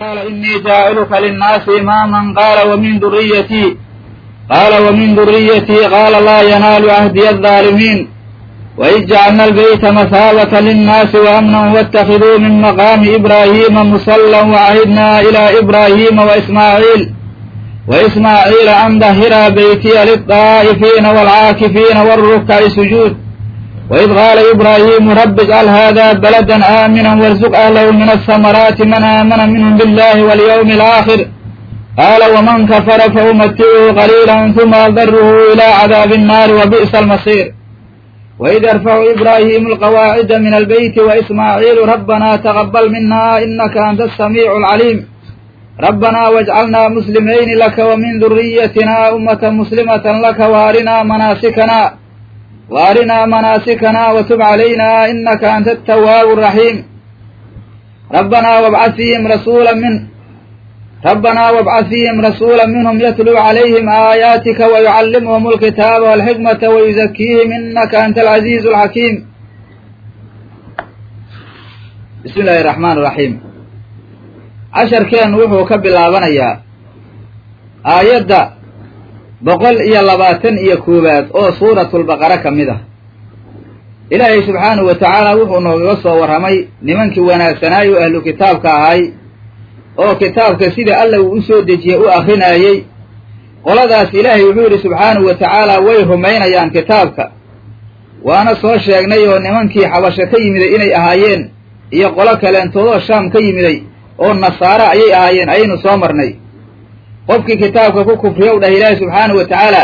قال إني جاعلك للناس إماما قال ومن ذريتي قال ومن ذريتي قال لا ينال عهدي الظالمين وإذ جعلنا البيت مثابة للناس وأمنا واتخذوا من مقام إبراهيم مصلى وعهدنا إلى إبراهيم وإسماعيل وإسماعيل أن دهر بيتي للطائفين والعاكفين والركع سجود وإذ قال إبراهيم رب اجعل هذا بلدا آمنا وارزق أهله من الثمرات من آمن منهم بالله واليوم الآخر قال ومن كفر فأمتعه قليلا ثم أضره إلى عذاب النار وبئس المصير وإذ يرفع إبراهيم القواعد من البيت وإسماعيل ربنا تقبل منا إنك أنت السميع العليم ربنا واجعلنا مسلمين لك ومن ذريتنا أمة مسلمة لك وارنا مناسكنا وارنا مناسكنا وتب علينا إنك أنت التواب الرحيم ربنا وابعث فيهم رسولا من ربنا وابعث فيهم رسولا منهم يتلو عليهم آياتك ويعلمهم الكتاب والحكمة ويزكيهم إنك أنت العزيز الحكيم بسم الله الرحمن الرحيم عشر كان وحو كبلابنيا آيات boqol iyo labaatan iyo koowaad oo suuratulbaqara ka mid ah. Ilaahay subxaanahu wa tacaala wuxuu noogaga soo warramay nimankii wanaagsanaayo ahlu kitaabka ahay oo kitaabka sida alla uu u soo dejiyey u akrinaayey qoladaas ilaahay wuxuu yidhi subxaanahu wa tacaala way rumaynayaan kitaabka. Waana soo sheegnay oo nimankii xabasho ka yimiday inay ahaayeen iyo qolo kaleentoodoo shaam ka yimiday oo nasaare ayay ahaayeen ayaynu soo marnay qofkii kitaabka ku kufriyow dhahay ilaahi subxaanahu wa tacaala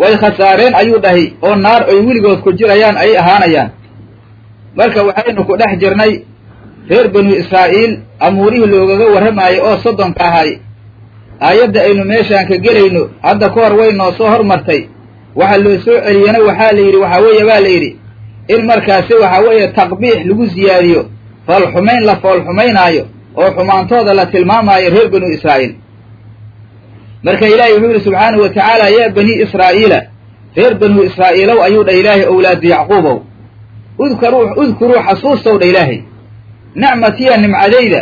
way khasaareen ayuu dhahay oo naar ay weligood ku jirayaan ayay ahaanayaan. Marka waxaynu ku dhex jirnay reer banu israa'iil amuurihii loogaga warramaayay oo soddonka ahay aayadda aynu meeshaan ka gelayno hadda ka hor way noo soo hormartay. Waxa loo soo celiyena waxaa la yidhi waxaa weeye baa la yidhi in markaasi waxaa weeye taqbiix lagu siyaadiyo foolxumayn la foolxumaynaayo oo xumaantooda la tilmaamaayo reer banu israa'iil marka ilaahay wuxuu yidhi subxaanahu wa tacaala yaa banii israa'iila. Reer banuu israa'iilow ayuu dha ilaahay owlaadu yacquubow udkaruu udkuruu xasuustow dha ilaahay. Nicmatiya nimcadayda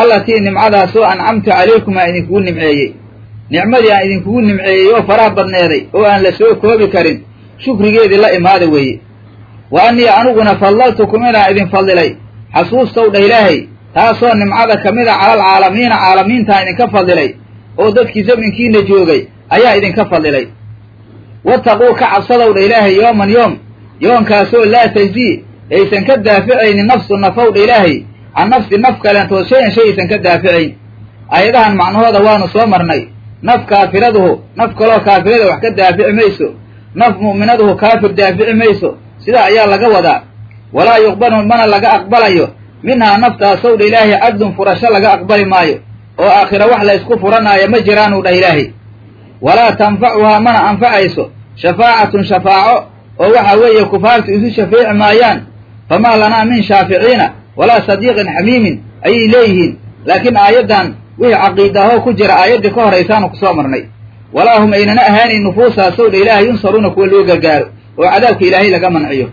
allatii nimcadaasoo ancamtu calaykum aan idinkugu nimceeyey. Nicmadii aan idinkugu nimceeyey oo faraha badneeday oo aan la soo koobi karin shukrigeedii la imaada weeye. Wa annii aniguna fadlaltukum inaan idin fadilay xasuustow dha ilaahay taasoo nimcada ka mid a calal caalamiina caalamiintaan idinka fadilay oo dadkii zamankiina joogay ayaa idinka fadilay wattaquu ka cabsadow dha ilaahay yooman yoom. Yoonkaasoo laa tajzii aysan ka daaficaynin nafsu nafow dha ilaahay. Can nafsi naf kaleentood shayan shay aysan ka daaficayn. Aayadahan macnahooda waanu soo marnay. Naf kaafiraduhu naf kaloo kaafirada wax ka daafici mayso. Naf mu'minaduhu kaafir daafici mayso. Sidaa ayaa laga wadaa. Walaa yuqbalu mana laga aqbalayo. Minhaa naftaasow dha ilaahay cadlun furasho laga aqbali maayo oo aakhira wax la ysku furanaayo ma jiraanuu dhah ilaahay. Walaa tanfacuhaa mana anfacayso. Shafaacatun shafaaco oo waxa weeye kufaartu isu shafeeci maayaan. Famaa lanaa min shaaficiina walaa sadiiqin xamiimin ayay leeyihiin. Laakiin aayaddan wixii caqiidaahoo ku jira aayaddii ka horaysaanu ku soo marnay. Walaa hum aynana ahaanayn nufuusaasow dha ilaahay yunsaruuna kuwa loo gargaaro oo cadaabka ilaahay laga manciyo.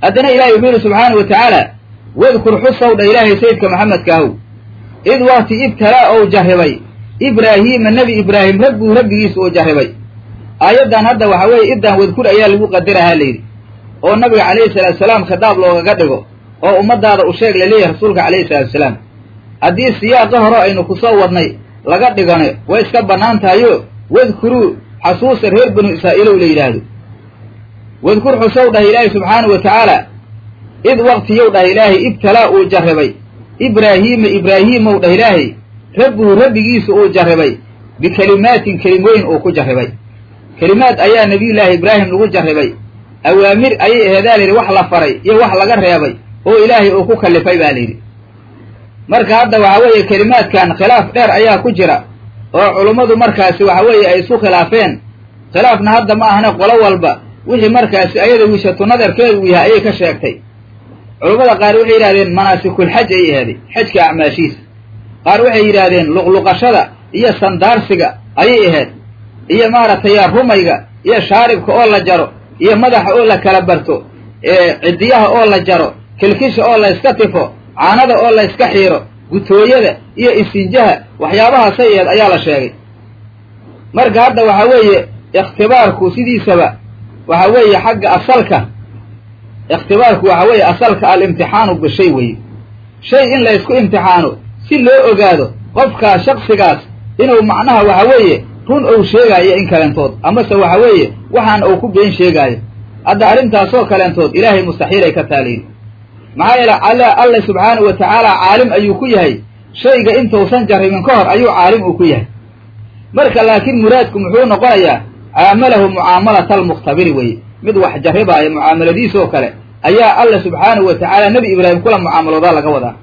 Haddana ilahay wuxuu yidhi subxaanau wa tacaala wadkur xusow dha ilaahay sayidka maxamedkaahow id wakti ibtalaa ou jarribay ibraahiima nebi ibraahim rabbuu rabbigiisa uu jarribay aayaddan hadda waxaa weeye iddan wadkur ayaa lagu qadarahaa layidhi. Oo nabiga calayhi salaatu salaam khitaab loogaga dhigo oo ummadaada u sheeg la leeyahay rasuulka calayhi salaatu salaam haddii siyaaqa hore aynu ku soo wadnay laga dhigano way iska bannaan tahayo wadkuruu xasuusa reer banu israa'iilow la yidhaahdo. Wadkur xusow dhah ilaahay subxaanahu wa tacaala id waktiyow dhah ilaahay ibtalaa uu jarribay ibraahiima ibraahiimow dhah ilaahay. Rabbuhu rabbigiisu uu jarribay bikelimaatin kelimooyin uu ku jarribay kelimaad ayaa nebiyullaahi ibraahim lagu jarribay awaamir ayay aheedaa layidhi wax la faray iyo wax laga reebay oo ilaahay uu ku kallifay baa layidhi marka hadda waxa weeye kelimaadkan khilaaf dheer ayaa ku jira oo culummadu markaasi waxa weeye ay isu khilaafeen. Khilaafna hadda ma ahne qolo walba. Wixii markaasi ayada wiishatu nadarkeedu uu yahay ayay ka sheegtay culummada qaar waxay yidhahdeen manaasikul-xaj ayay ahaaday xajka acmaashiisa. Qaar waxay yidhaahdeen luqluqashada iyo sandaarsiga ayay ahayd. Iyo maaragtay rumayga iyo shaaribka oo la jaro iyo madaxa oo la kala barto cidiyaha oo la jaro kilkisha oo la yska tifo caanada oo la yska xiiro gutooyada iyo isinjaha waxyaabahaasay aheed ayaa la sheegay. Marka hadda waxa weeye ikhtibaarku sidiisaba waxa weeye xagga asalka ikhtibaarku waxa weeye asalka alimtixaanu bishay weye shay in la ysku imtixaano si loo ogaado qofkaas shaksigaas inuu macnaha waxa weeye run ou sheegaayo in kaleentood amase waxa weeye waxaan uu ku been sheegaayo. Hadda arrintaasoo kaleentood ilaahay mustaxiilay ka taaliyin maxaa yeele alla alla subxaanahu wa tacaala caalim ayuu ku yahay. Shayga intuusan jarribin ka hor ayuu caalim uu ku yahay. Marka laakiin muraadku muxuu noqonayaa caamalahu mucaamalata almukhtabiri weye mid wax jarribaaya mucaamaladiisoo kale ayaa alla subxaanahu wa tacaala nebi ibraahim kula mucaamaloodaa laga wadaa.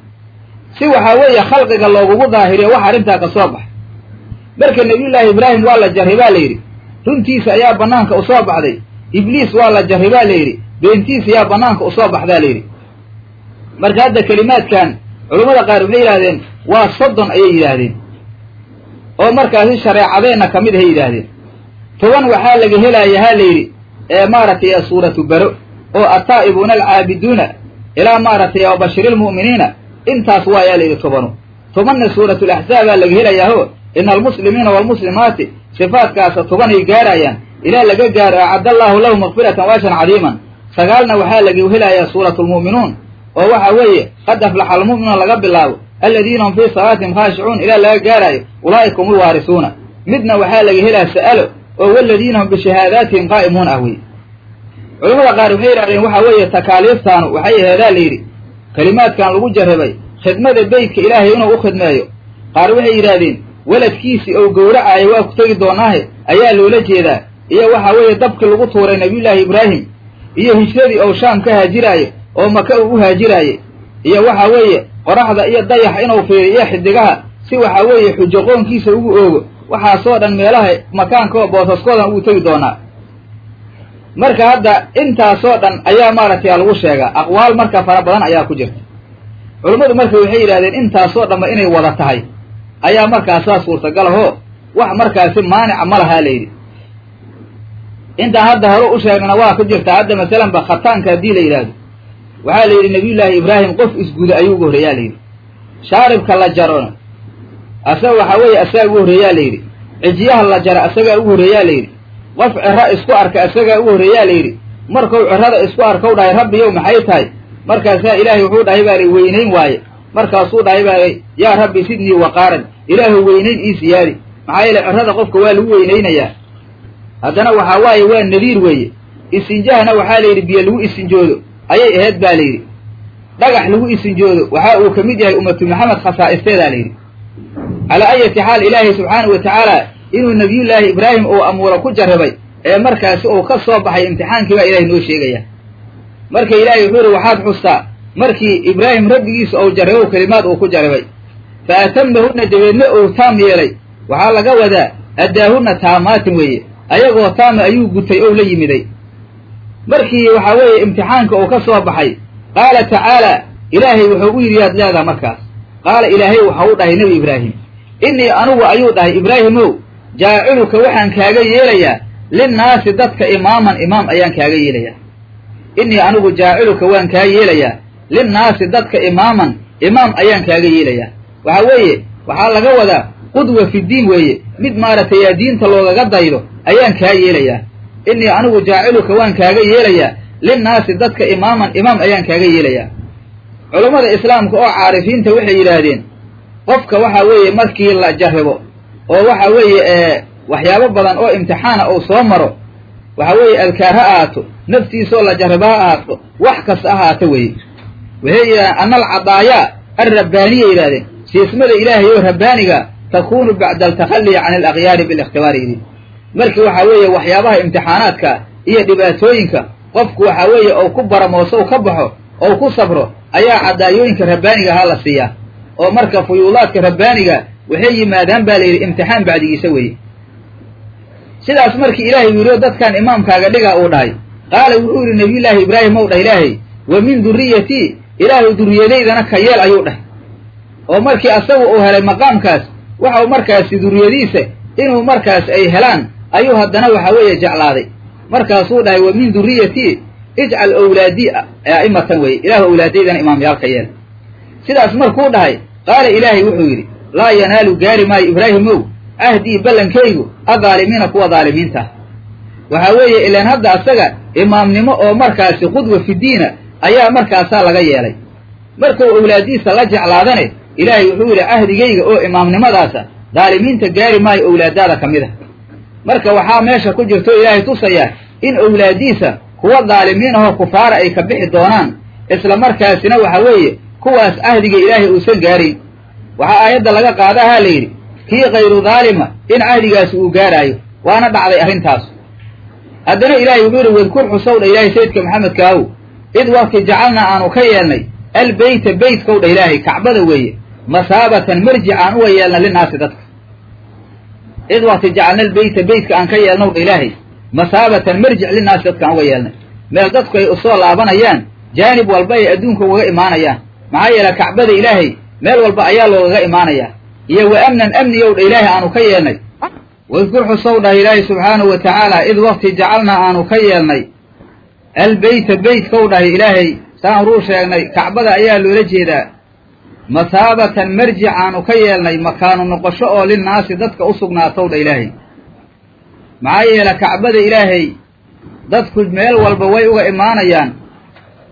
Si waxaa weeye khalqiga loogugu daahiriyo wax arrintaa ka soo baxa marka nebiyullaahi ibraahim waa la jarribaa la yidhi runtiisa ayaa bannaanka u soo baxday ibliis waa la jarribaa la yidhi beentiisa ayaa bannaanka u soo baxdaa la yidhi. Marka hadda kelimaadkan culummada qaar waxay yidhahdeen waa soddon ayay yidhaahdeen. Oo markaasi shareecadeenna ka mid ahay yidhaahdeen. Toban waxaa laga helaaya ha la yidhi ee maaragtay suuratu baro oo attaa'ibuuna alcaabiduuna ilaa maaragtay wabashiri lmu'miniina intaas waayaa la yidhi tobanu. Tobanna suuratu laxzaabaa laga helayaao ina almuslimiina waalmuslimaati sifaadkaasa tobanay gaarayaan ilaa laga gaaro acadda allaahu lahu makfiratan waashan cadiiman. Sagaalna waxaa laga helayaa suuratu lmu'minuun oo waxa weeye qad aflaxa almu'minuun laga bilaabo aladiina hum fii salaatihim khaashicuun ilaa laga gaaraayo ulaa'ika hum ulwaarisuuna midna waxaa laga helaa sa'alo oo waladiina hum bishahaadaatihim qaa'imuun ah wey culamada qaar waxay yidhahdeen waxa weeye takaaliiftaanu waxay aheedaa la yidhi kelimaadkan lagu jarribay khidmada beytka ilaahay inuu u khidmeeyo. Qaar waxay yidhaahdeen weladkiisii ou gowracaayo waa ku tegi doonaahe ayaa loola jeedaa. Iyo waxa weeye dabkii lagu tuuray nabiyullaahi ibraahim iyo hijradii ou shaam ka haajiraayo oo maka uu u haajiraayey iyo waxa weeye qoraxda iyo dayax inuu fiiriyo iyo xidigaha si waxa weeye xujo qoonkiisa ugu oogo waxaasoo dhan meelaha makaanka boosaskoodan ugu tegi doonaa. Marka hadda intaasoo dhan ayaa maaragtay lagu sheegaa. Aqwaal marka fara badan ayaa ku jirta. Culummadu marka waxay yidhahdeen intaasoo dhanba inay wada tahay. Ayaa markaasaa suurtagal ahoo wax markaasi maanica ma lahaa layidhi intaan hadda hore u sheegna waa ku jirtaa hadda masalanba khataanka haddii la yidhaahdo. Waxaa la yidhi nabiyullaahi ibraahim qof isguda ayuu ugu horreeyaa layidhi shaaribka la jarona asaga waxaa weeye asagaa ugu horreeyaa layidhi cijiyaha la jara asagaa ugu horreeyaa layidhi qof ciro isku arka asagaa ugu horreeyaa layidhi markuu cirada isku arkow dhahay rabbiyow maxay tahay? Markaasaa ilaahay wuxuu dhahay baa lay weynayn waaye. Markaasuu dhahay baa lay yaa rabbi sidnii waqaaran. Ilaahu weynayn ii siyaadi. Maxaa yeele cirada qofka waa lagu weynaynayaa haddana waxaa waaye waa nadiir weeye. Isinjahana waxaa la yidhi biyo lagu isinjoodo. Ayay ahayd baa layidhi dhagax lagu isinjoodo. Waxa uu ka mid yahay ummatu maxamed khasaa'isteedaa layidhi calaa ayati xaal ilaahay subxaanahu wa tacaala inuu nabiyullaahi ibraahim uu amuuro ku jarribay ee markaasi uu ka soo baxay imtixaankii baa ilahay noo sheegaya. Marka ilaahay wuxuu yihi waxaad xustaa. Markii ibraahim rabbigiisa ou jarribow kelimaad uu ku jarribay fa atamahunna dabeedna uu taam yeelay. Waxaa laga wadaa addaahunna taamaatin weeye. Ayagoo taama ayuu gutay ou la yimiday. Markii waxaa weeye imtixaanka uu ka soo baxay qaala tacaala ilaahay wuxuu u yidhi yaad leedaha markaas. Qaala ilaahay waxa u dhahay nebi ibraahim innii anugu ayuu dhahay ibraahimow jaaciluka waxaan kaaga yeelayaa linnaasi dadka imaaman imaam ayaan kaaga yeelayaa. Innii anigu jaaciluka waan kaa yeelayaa linnaasi dadka imaaman imaam ayaan kaaga yeelayaa. Waxa weeye waxaa laga wadaa qudwa fi diin weeye. Mid maaragtay yaa diinta loogaga daydo ayaan kaa yeelayaa. Innii anigu jaaciluka waan kaaga yeelayaa linnaasi dadka imaaman imaam ayaan kaaga yeelayaa. Culummada islaamka oo caarifiinta waxay yidhaahdeen qofka waxa weeye markii la jarribo oo waxa weeye waxyaabo badan oo imtixaana uu soo maro waxa weeye alkaar ha ahaato naftiisoo la jarribo ha ahaato wax kasta ahaato weye waxay yidhahdeen ana alcadaayaa alrabbaaniya yidhahdeen. Siismada ilaahay oo rabbaaniga takunu bacda altakhalli can alakyaari bilikhtibaari yidhi markii waxa weeye waxyaabaha imtixaanaadka iyo dhibaatooyinka qofku waxa weeye ou ku baramooso u ka baxo ou ku sabro ayaa cadaayooyinka rabbaaniga ahaa la siiyaa oo marka fuyuudaadka rabbaaniga waxay yimaadaan baa la yidhi imtixaan bacdigiisa weeye. Sidaas markii ilaahay uu yidhi dadkan imaamkaaga dhigaa uu dhahay qaala wuxuu yidhi nabiyullaahi ibraahim ow dhah ilaahay wa min durriyatii ilaahay durriyadaydana ka yeel ayuu dhahay. Oo markii asagu uu helay maqaamkaas waxau markaasi durriyadiisa inuu markaas ay helaan ayuu haddana waxa weeye jeclaaday. Markaasuu dhahay wa min durriyatii ijcal owlaadii a'imatan weye ilaahu owlaadaydana imaamyaalka yeel sidaas markuu dhahay qaala ilaahay wuxuu yidhi laa yanaalu gaari maayo ibraahimow ahdii ballankaygu adaalimiina kuwa daalimiinta ah waxaa weeye ilaan hadda asaga imaamnimo oo markaasi qudwa fidiina ayaa markaasaa laga yeelay. Markuu owlaadiisa la jeclaadane ilaahay wuxuu yidhi ahdigayga oo imaamnimadaasa daalimiinta gaari maayo owlaadaada ka mid a marka waxaa meesha ku jirto ilaahay tusayaa in owlaadiisa kuwa daalimiin ahoo kufaara ay ka bixi doonaan isla markaasina waxa weeye kuwaas ahdiga ilaahay uusan gaarayn waxaa aayadda laga qaadahaa la yidhi kii kayru daalima in ahdigaasi uu gaaraayo waana dhacday arrintaas. Haddana ilaahay wuxuu yidhi wadkur xusowdha ilaahay sayidka maxamedkaaw id wakti jacalnaa aanu ka yeelnay albeyta beytkowdha ilaahay kacbada weeye masaabatan marjic aan uga yeelna linaasi dadka. Id wakti jacalna albeyta beytka aan ka yeelnowdha ilaahay masaabatan marjic linaasi dadka aan uga yeelnay. Meel dadku ay u soo laabanayaan jaanib walba ay adduunka ugaga imaanayaan maxaa yeele kacbada ilaahay meel walba ayaa loogaga imaanayaa iyo wa amnan amniyowdha ilaahay aanu ka yeelnay. Wadkur xusow ilaahay subxaanahu wa tacaala id wakti jacalnaa aanu ka yeelnay. Albeyta beytkow dhahay ilaahay saan horuu sheegnay kacbada ayaa loola jeedaa. Masaabatan marjic aanu ka yeelnay makaanu noqosho oo linnaasi dadka u sugnaatow dha ilaahay. Maxaa yeele kacbada ilaahay dadku meel walba way uga imaanayaan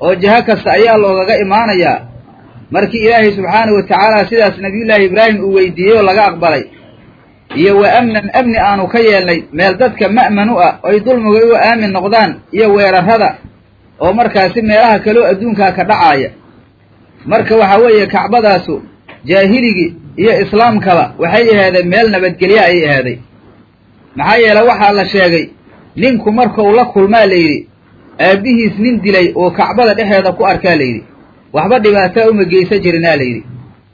oo jiho kasta ayaa loogaga imaanayaa markii ilaahay subxaanahu wa tacaala sidaas nabiyullaahi ibraahim uu weydiiyey oo laga aqbalay iyo wa amnan amni aanu ka yeelnay meel dadka ma'man u ah oy dulmiga u aamin noqdaan iyo weerarrada oo markaasi meelaha kaloo adduunkaa ka dhacaaya marka waxaa weeye kacbadaasu jaahiligii iyo islaamkaba waxay ahaadeen meel nabadgelya ayay ahaaday maxaa yeele waxaa la sheegay ninku markuu la kulmaa la yidhi aabbihiis nin dilay oo kacbada dhexeeda ku arkaa la yidhi waxba dhibaataa uma geysan jirinaa la yidhi.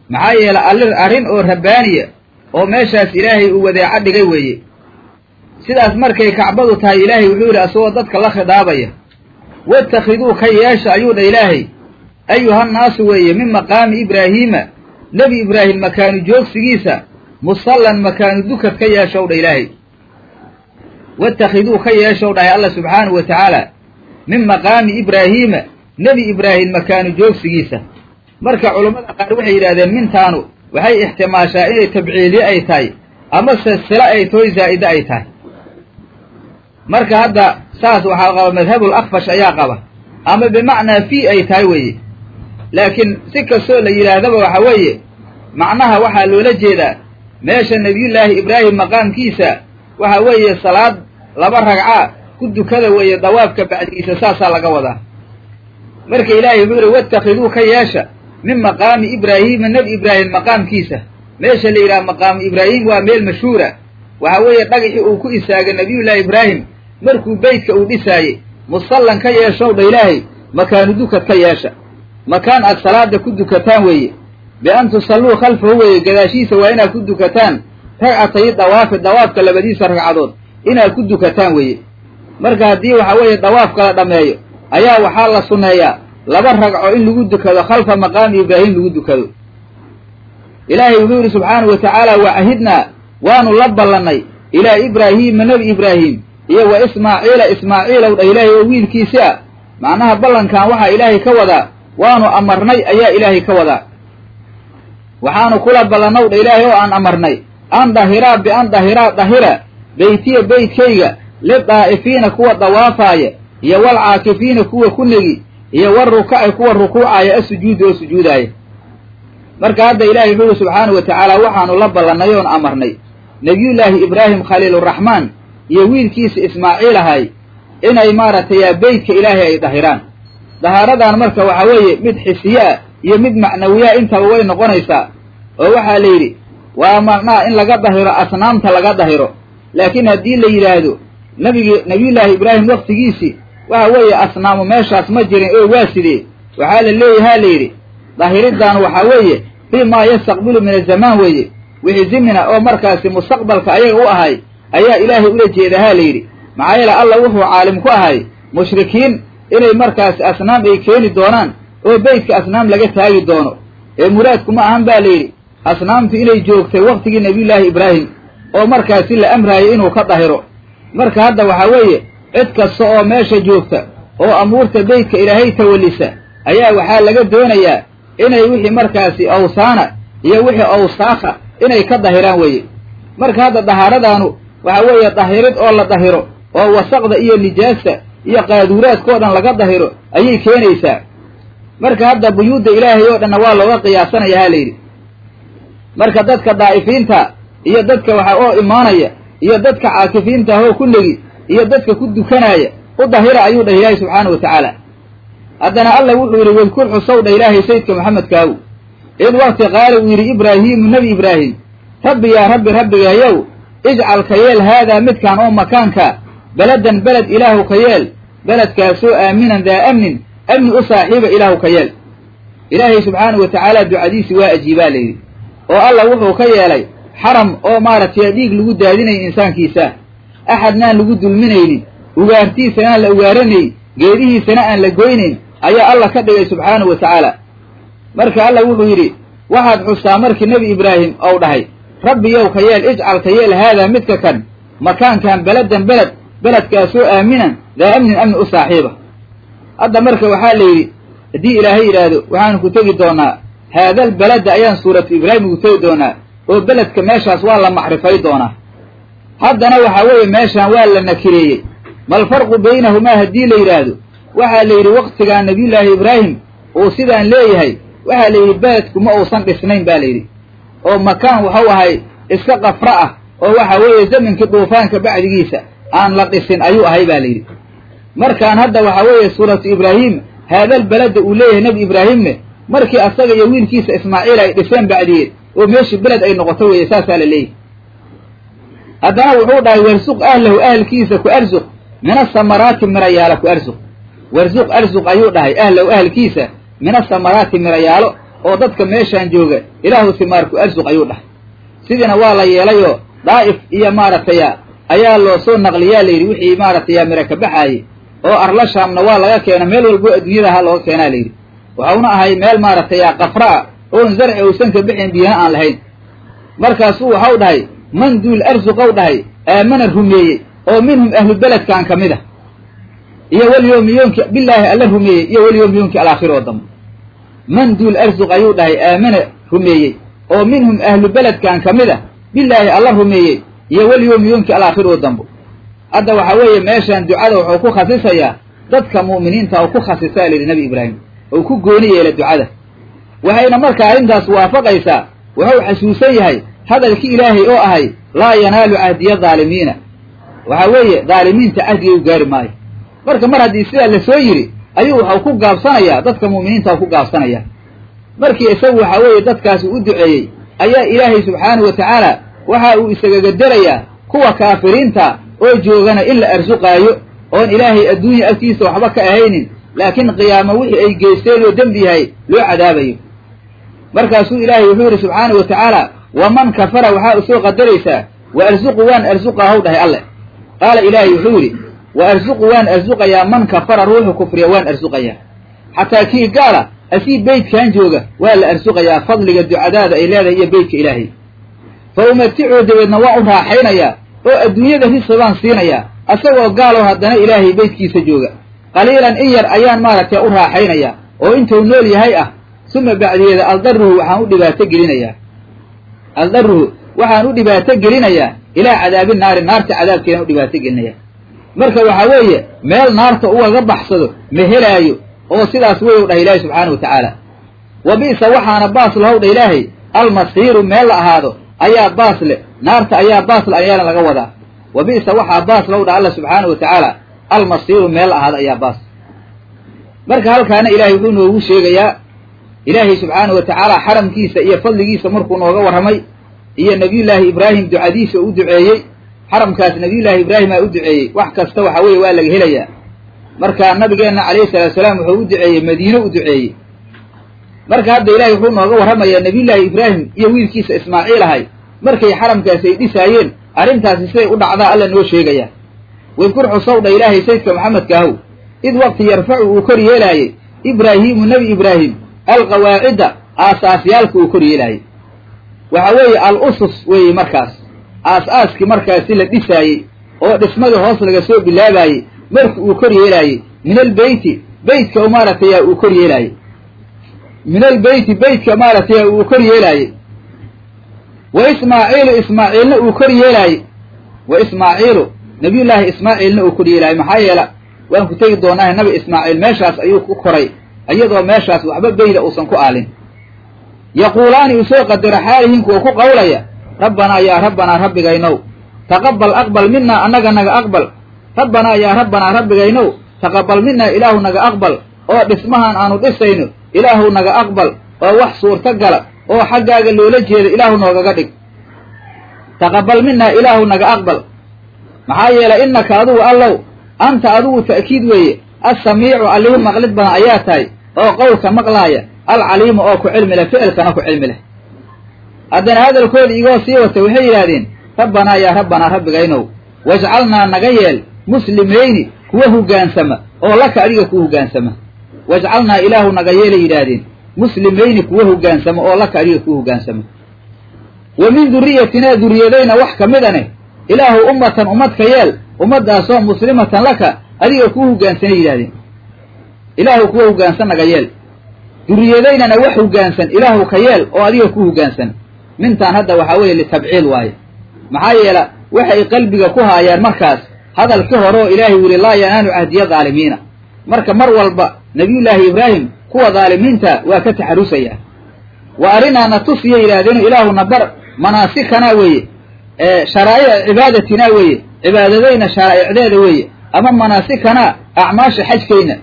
Maxaa yeele allir arrin oo rabbaaniya oo meeshaas ilaahay uu wadeeco dhigay weeye. Sidaas markay kacbadu tahay ilaahay wuxuu yidhi asagoo dadka la khidaabaya wattakhiduu ka yeesha ayuu dha ilaahay ayuhannaasu weeye min maqaami ibraahiima nebi ibraahim makaanu joogsigiisa musallan makaanu dukad ka yeeshow dha ilaahay. Wattakhiduu ka yeeshow dhahay alla subxaanahu wa tacaala min maqaami ibraahiima nebi ibraahim makaanu joogsigiisa. Marka culummada qaar waxay yidhahdeen mintaanu waxay ixtimaashaa inay tabciidye ay tahay amase silo ay toy zaa'ide ay tahay. Marka hadda saas waxaa qaba madhabul akfash ayaa qaba ama bimacnaa fii ay tahay weeye. Laakiin si kastoo la yidhaahdaba waxa weeye macnaha waxaa loola jeedaa meesha nebiyullaahi ibraahim maqaamkiisa waxa weeye salaad laba ragca ku dukada weeye dawaafka bacdigiisa saasaa laga wadaa marka ilaahay wuxuu yihi wattakhiduu ka yeesha min maqaami ibraahiima nebi ibraahim maqaamkiisa. Meesha la yidhaha maqaamu ibraahim waa meel mashhuura. Waxa weeye dhagaxii uu ku istaagay nabiyullaahi ibraahim markuu beytka uu dhisaayey musallan ka yeeshow dha ilaahay makaanu dukad ka yeesha. Makaan aad salaada ku dukataan weeye. Bi-an tusalluu khalfahu weeye gadaashiisa waa inaad ku dukataan ragcatayi dawaafi dawaafka labadiisa ragcadood inaad ku dukataan weeye. Marka haddii waxa weeye dawaafka la dhammeeyo ayaa waxaa la sunneeyaa laba ragco in lagu dukado khalfa maqaami ibraahim lagu dukado. Ilaahay wuxuu yidhi subxaanahu wa tacaala wa cahidnaa waanu la ballannay ilaa ibraahiima nebi ibraahim iyo wa ismaaciila ismaaciilow dha ilaahay oo wiilkiisi ah. Macnaha ballankan waxaa ilaahay ka wadaa waanu amarnay ayaa ilaahay ka wadaa. Waxaanu kula ballannow dha ilaahay oo aan amarnay. An dahiraa bian dahiraa dahira beytiya beytkayga lidaa'ifiina kuwa dawaafaaya iyo walcaakifiina kuwa ku negi iyo warukaci kuwa rukuucaaya asujuudi oo sujuudaaya marka hadda ilaahay wuxuu yihi subxaanahu wa waxaanu la ballannay oon amarnay. Nebiyullaahi ibraahim khaliiluraxmaan iyo wiilkiisa ismaaciil ahay inay maaragtay beytka ilaahay ay dahiraan. Dahaaradan marka waxa weeye mid xisiye ah iyo mid macnawiyaa intaba way noqonaysaa oo waxaa la yidhi waa macnaha in laga dahiro asnaamta laga dahiro. Laakiin haddii la yidhaahdo nabigi nabiyullaahi ibraahim waktigiisii waxa weeye asnaamu meeshaas ma jirin oo waa sidee waxaa la leeyahaa la yidhi. Dahiriddan waxaa weeye fii maa yastaqbilu min azamaan weeye. Wixii zimina oo markaasi mustaqbalka ayaga u ahay ayaa ilaahay ula jeedahaa la yidhi. Maxaa yeele alla wuxuu caalim ku ahay mushrikiin inay markaasi asnaam ay keeni doonaan oo beytka asnaam laga taagi doono. Ee muraadku ma ahan baa la yidhi asnaamtu inay joogtay waktigii nebiyullaahi ibraahim oo markaasi la amraayay inuu ka dahiro. Marka hadda waxaa weeye cid kasta oo meesha joogta oo amuurta beytka ilaahay tawallisa ayaa waxaa laga doonayaa inay wixii markaasi awsaana iyo wixii awsaakha inay ka dahiraan weeye. Marka hadda dahaaradaanu waxa weeye dahirid oo la dahiro oo wasaqda iyo nijaasta iyo qaaduuraadkao dhan laga dahiro ayay keenaysaa. Marka hadda buyuudda ilaahay oo dhanna waa looga qiyaasanaya ha layidhi marka dadka daa'ifiinta iyo dadka waxa oo imaanaya iyo dadka caakifiinta ahoo ku negi iyo dadka ku dukanaya u dahira ayuu dhah ilaahay subxaana wa tacaala haddana alla wuxuu yidhi wadkur xusow dha ilaahay sayidka maxamedkaagu id wakti qaala uu yidhi ibraahiimu nebi ibraahim rabbi yaa rabbi rabbigayow ijcal ka yeel haadaa midkaan oo makaanka beladan beled ilaahu ka yeel beledkaasoo aaminan daa amnin amni u saaxiiba ilaahu ka yeel ilaahay subxaana wa tacaala ducadiisi waa ajiibaa layidhi oo alla wuxuu ka yeelay xaram oo maaragtay dhiig lagu daadinayn insaankiisa axadnaan lagu dulminaynin ugaartiisana aan la ugaaranay geedihiisana aan la goynayn ayaa alla ka dhigay subxaanahu wa tacaala marka alla wuxuu yidhi waxaad xustaa markii nebi ibraahim ou dhahay rabbiyow ka yeel ijcal ka yeel haadaa midka kan makaankan beladan beled beledkaasoo aaminan daa amnin amni u saaxiiba hadda marka waxaa la yidhi haddii ilaahay yidhaahdo waxaanu ku tegi doonaa haadal beleda ayaan suuratu ibraahim ugu tegi doonaa oo beledka meeshaas waa la macrifay doonaa haddana waxaa weeye meeshaan waa la nakireeyey. Malfarqu baynahumaa haddii la yidhaahdo waxaa la yidhi waktigaa nabiyullaahi ibraahim uu sidaan leeyahay waxaa la yidhi beledku ma uusan dhisnayn ba la yidhi. Oo makaan waxau ahay iska qafra ah oo waxa weeye zaminkii duufaanka bacdigiisa aan la dhisin ayuu ahay ba la yidhi. Markaan hadda waxaa weeye suuratu ibraahim haadal beleda uu leeyahay nebi ibraahimne markii asaga iyo wiilkiisa ismaaciil ay dhiseen bacdiyeed oo meeshii beled ay noqoto weeye saasaa la leeyahy haddana wuxuu dhahay warsuq ahlahu ahalkiisa ku arsuq. Min asamaraati mirayaalo ku arsuq. Warsuq arsuq ayuu dhahay ahlahu ahalkiisa min asamaraati mirayaalo. Oo dadka meeshaan jooga ilaahu simaar ku arsuq ayuu dhahay. Sidiina waa la yeelayoo daa'if iyo maaragtaya ayaa loo soo naqliyaa la yidhi wixii maaragtaya mira ka baxaayey oo arla shaamna waa laga keena meel walbo adduunyada ha looga keenaa layidhi waxauna ahay meel maaragtaya qafra a oon zarci uusan ka bixin biyana aan lahayn. Markaasuu waxau dhahay man duul arsuqow dhahay aamana rumeeyey oo minhum ahlu beledkan ka mid a iyo walyoomiyoonki bilaahi alla rumeeyey iyo walyoomiyoonki alaakhir oo dambe. Man duul arsuq ayuu dhahay aamana rumeeyey oo minhum ahlu beledkan ka mid a bilaahi alla rumeeyey iyo walyoomiyoonki alaakhir oo dambe. Hadda waxaa weeye meeshaan ducada wuxuu ku khasisayaa dadka mu'miniinta oo ku khasisaa layidhi nebi ibraahim. Oo ku gooni yeela ducada. Waxayna marka arrintaas waafaqaysaa wuxuu xasuusan yahay hadalkii ilaahay oo ahay laa yanaalu cahdiya dhaalimiina waxaa weeye dhaalimiinta cahdigay u gaari maayo. Marka mar haddii sidaa la soo yidhi ayuu waxau ku gaabsanayaa dadka mu'miniinta u ku gaabsanaya. Markii isagu waxaa weeye dadkaasi u duceeyey ayaa ilaahay subxaanahu wa tacaala waxa uu isagaga derayaa kuwa kaafiriinta oo joogana in la arsuqaayo oon ilaahay adduunya agtiisa waxba ka ahaynin laakiin qiyaamo wixii ay geysteen oo dembi yahay loo cadaabayo. Markaasuu ilaahay wuxuu yidhi subxaanahu wa tacaala waman kafara waxaa u soo qadaraysaa wa arsuqu waan arsuqaa haw dhahay alle qaala ilaahay wuxuu yidhi wa arsuqu waan arsuqayaa man kafara ruuxu kufriya waan arsuqayaa xataa kii gaala asii beytkan jooga waa la arsuqayaa fadliga ducadaada ay leedahay iyo beytka ilaahay fa umaticuu dabeedna waan u raaxaynayaa oo adduunyada risqi baan siinayaa asagoo gaaloo haddana ilaahay beytkiisa jooga qaliilan in yar ayaan maaragtay u raaxaynayaa oo intuu nool yahay ah suma bacdiyeeda aldaruhu waxaan u dhibaato gelinayaa aldaruhu waxaan u dhibaato gelinayaa ilaa cadaabi naari naarta cadaabkeedaan u dhibaato gelinaya. Marka waxaa weeye meel naarta ugaga baxsado ma helaayo oo sidaas wey u dhahay ilaahay subxaana wa tacaala. Wa bi'sa waxaana baas lahow dha ilaahay almasiiru meel la ahaado ayaa baas le naarta ayaa baas le ayaana laga wadaa. Wa bi'sa waxaa baas lahow dha alla subxaana wa tacaala almasiiru meel la ahaado ayaa baas. Marka halkaana ilaahay wuxuu noogu sheegayaa ilaahay subxaana wa tacaala xaramkiisa iyo fadligiisa markuu nooga warramay iyo nabiyullaahi ibraahim ducadiisa u duceeyey xaramkaas nabiyullaahi ibraahim aa u duceeyey wax kasta waxa weeye waa laga helayaa. Marka nabigeenna calayhi salaatu salaam wuxuu u duceeyey madiine u duceeyey. Marka hadda ilahay wuxuu nooga warramayaa nabiyullaahi ibraahim iyo wiilkiisa ismaaciil ahay. Markay xaramkaasi ay dhisaayeen arrintaasi siday u dhacdaa alla noo sheegaya. Wadkur xusow dha ilaahay sayidka maxamedka ahow id waqti yarfacu uu kor yeelaayey ibraahiimu nebi ibraahim alqawaacidda aasaasyaalka uu kor yeelaayey waxa weeye al usus weeye markaas. Aas-aaskii markaasi la dhisaayey oo dhismadii hoos laga soo bilaabaayey marki uu kor yeelaayey min albeyti beytka maaragtay uu kor yeelaayey min albeyti beytka maaragtay uu kor yeelaayey wa ismaaciilu ismaaciilna uu kor yeelaaye. Wa ismaaciilu nabiyullaahi ismaaciilna uu kor yeelaaye maxaa yeela? Waan ku tegi doonaahe nabi ismaaciil meeshaas ayuu ku koray iyadoo meeshaas waxba beyda uusan ku aalin. Yaquulaani uu soo qadaro xaalihiin kuwa ku qawlaya rabbanaa yaa rabbanaa rabbigaynow taqabbal aqbal minaa annaga naga aqbal. Rabbanaa yaa rabbanaa rabbigaynow taqabbal minaa ilaahu naga aqbal. Oo dhismahan aanu dhisayno ilaahu naga aqbal. Oo wax suurto gala oo xaggaaga loola jeeda ilaahu noogaga dhig. Taqabbal minaa ilaahu naga aqbal. Maxaa yeelay innaka adugu allow anta adugu ta'kiid weeye assamiicu allihii maqlid badan ayaa tahay oo qowlka maqlaaya alcaliimu oo ku cilmi leh ficilkana ku cilmi leh. Haddana hadalkooda igoo sii wata waxay yidhaahdeen rabbanaa yaa rabbanaa rabbigaynow wajcalnaa naga yeel muslimayni kuwa hoggaansama oo laka adiga kuu hoggaansama wajcalnaa ilaahu naga yeelay yidhaahdeen muslimayni kuwa hoggaansama oo laka adiga kuu hoggaansama wa min duriyatinaa duriyadayna wax ka midane ilaahu ummatan ummad ka yeel ummaddaasoo muslimatan laka adiga kuu hogaansanay yidhahdeen ilaahu kuwa hoggaansan naga yeel. Duriyadaynana wax hoggaansan ilaahu ka yeel oo adiga ku hoggaansan mintaan hadda waxaa weeye litabciil waaye. Maxaa yeela waxay qalbiga ku haayaan markaas. Hadalkii hore oo ilaahay yidhi laa yanaanu cahdiya dhaalimiina marka mar walba nabiyullaahi ibraahim kuwa dhaalimiinta waa ka taxarusayaa wa arinaa na tusiya yidhaahdeen ilaahu na bar manaasikana weeye sharaa'ica cibaadatina weeye cibaadadayna sharaa'icdeeda weeye ama manaasikana acmaasha xajkayna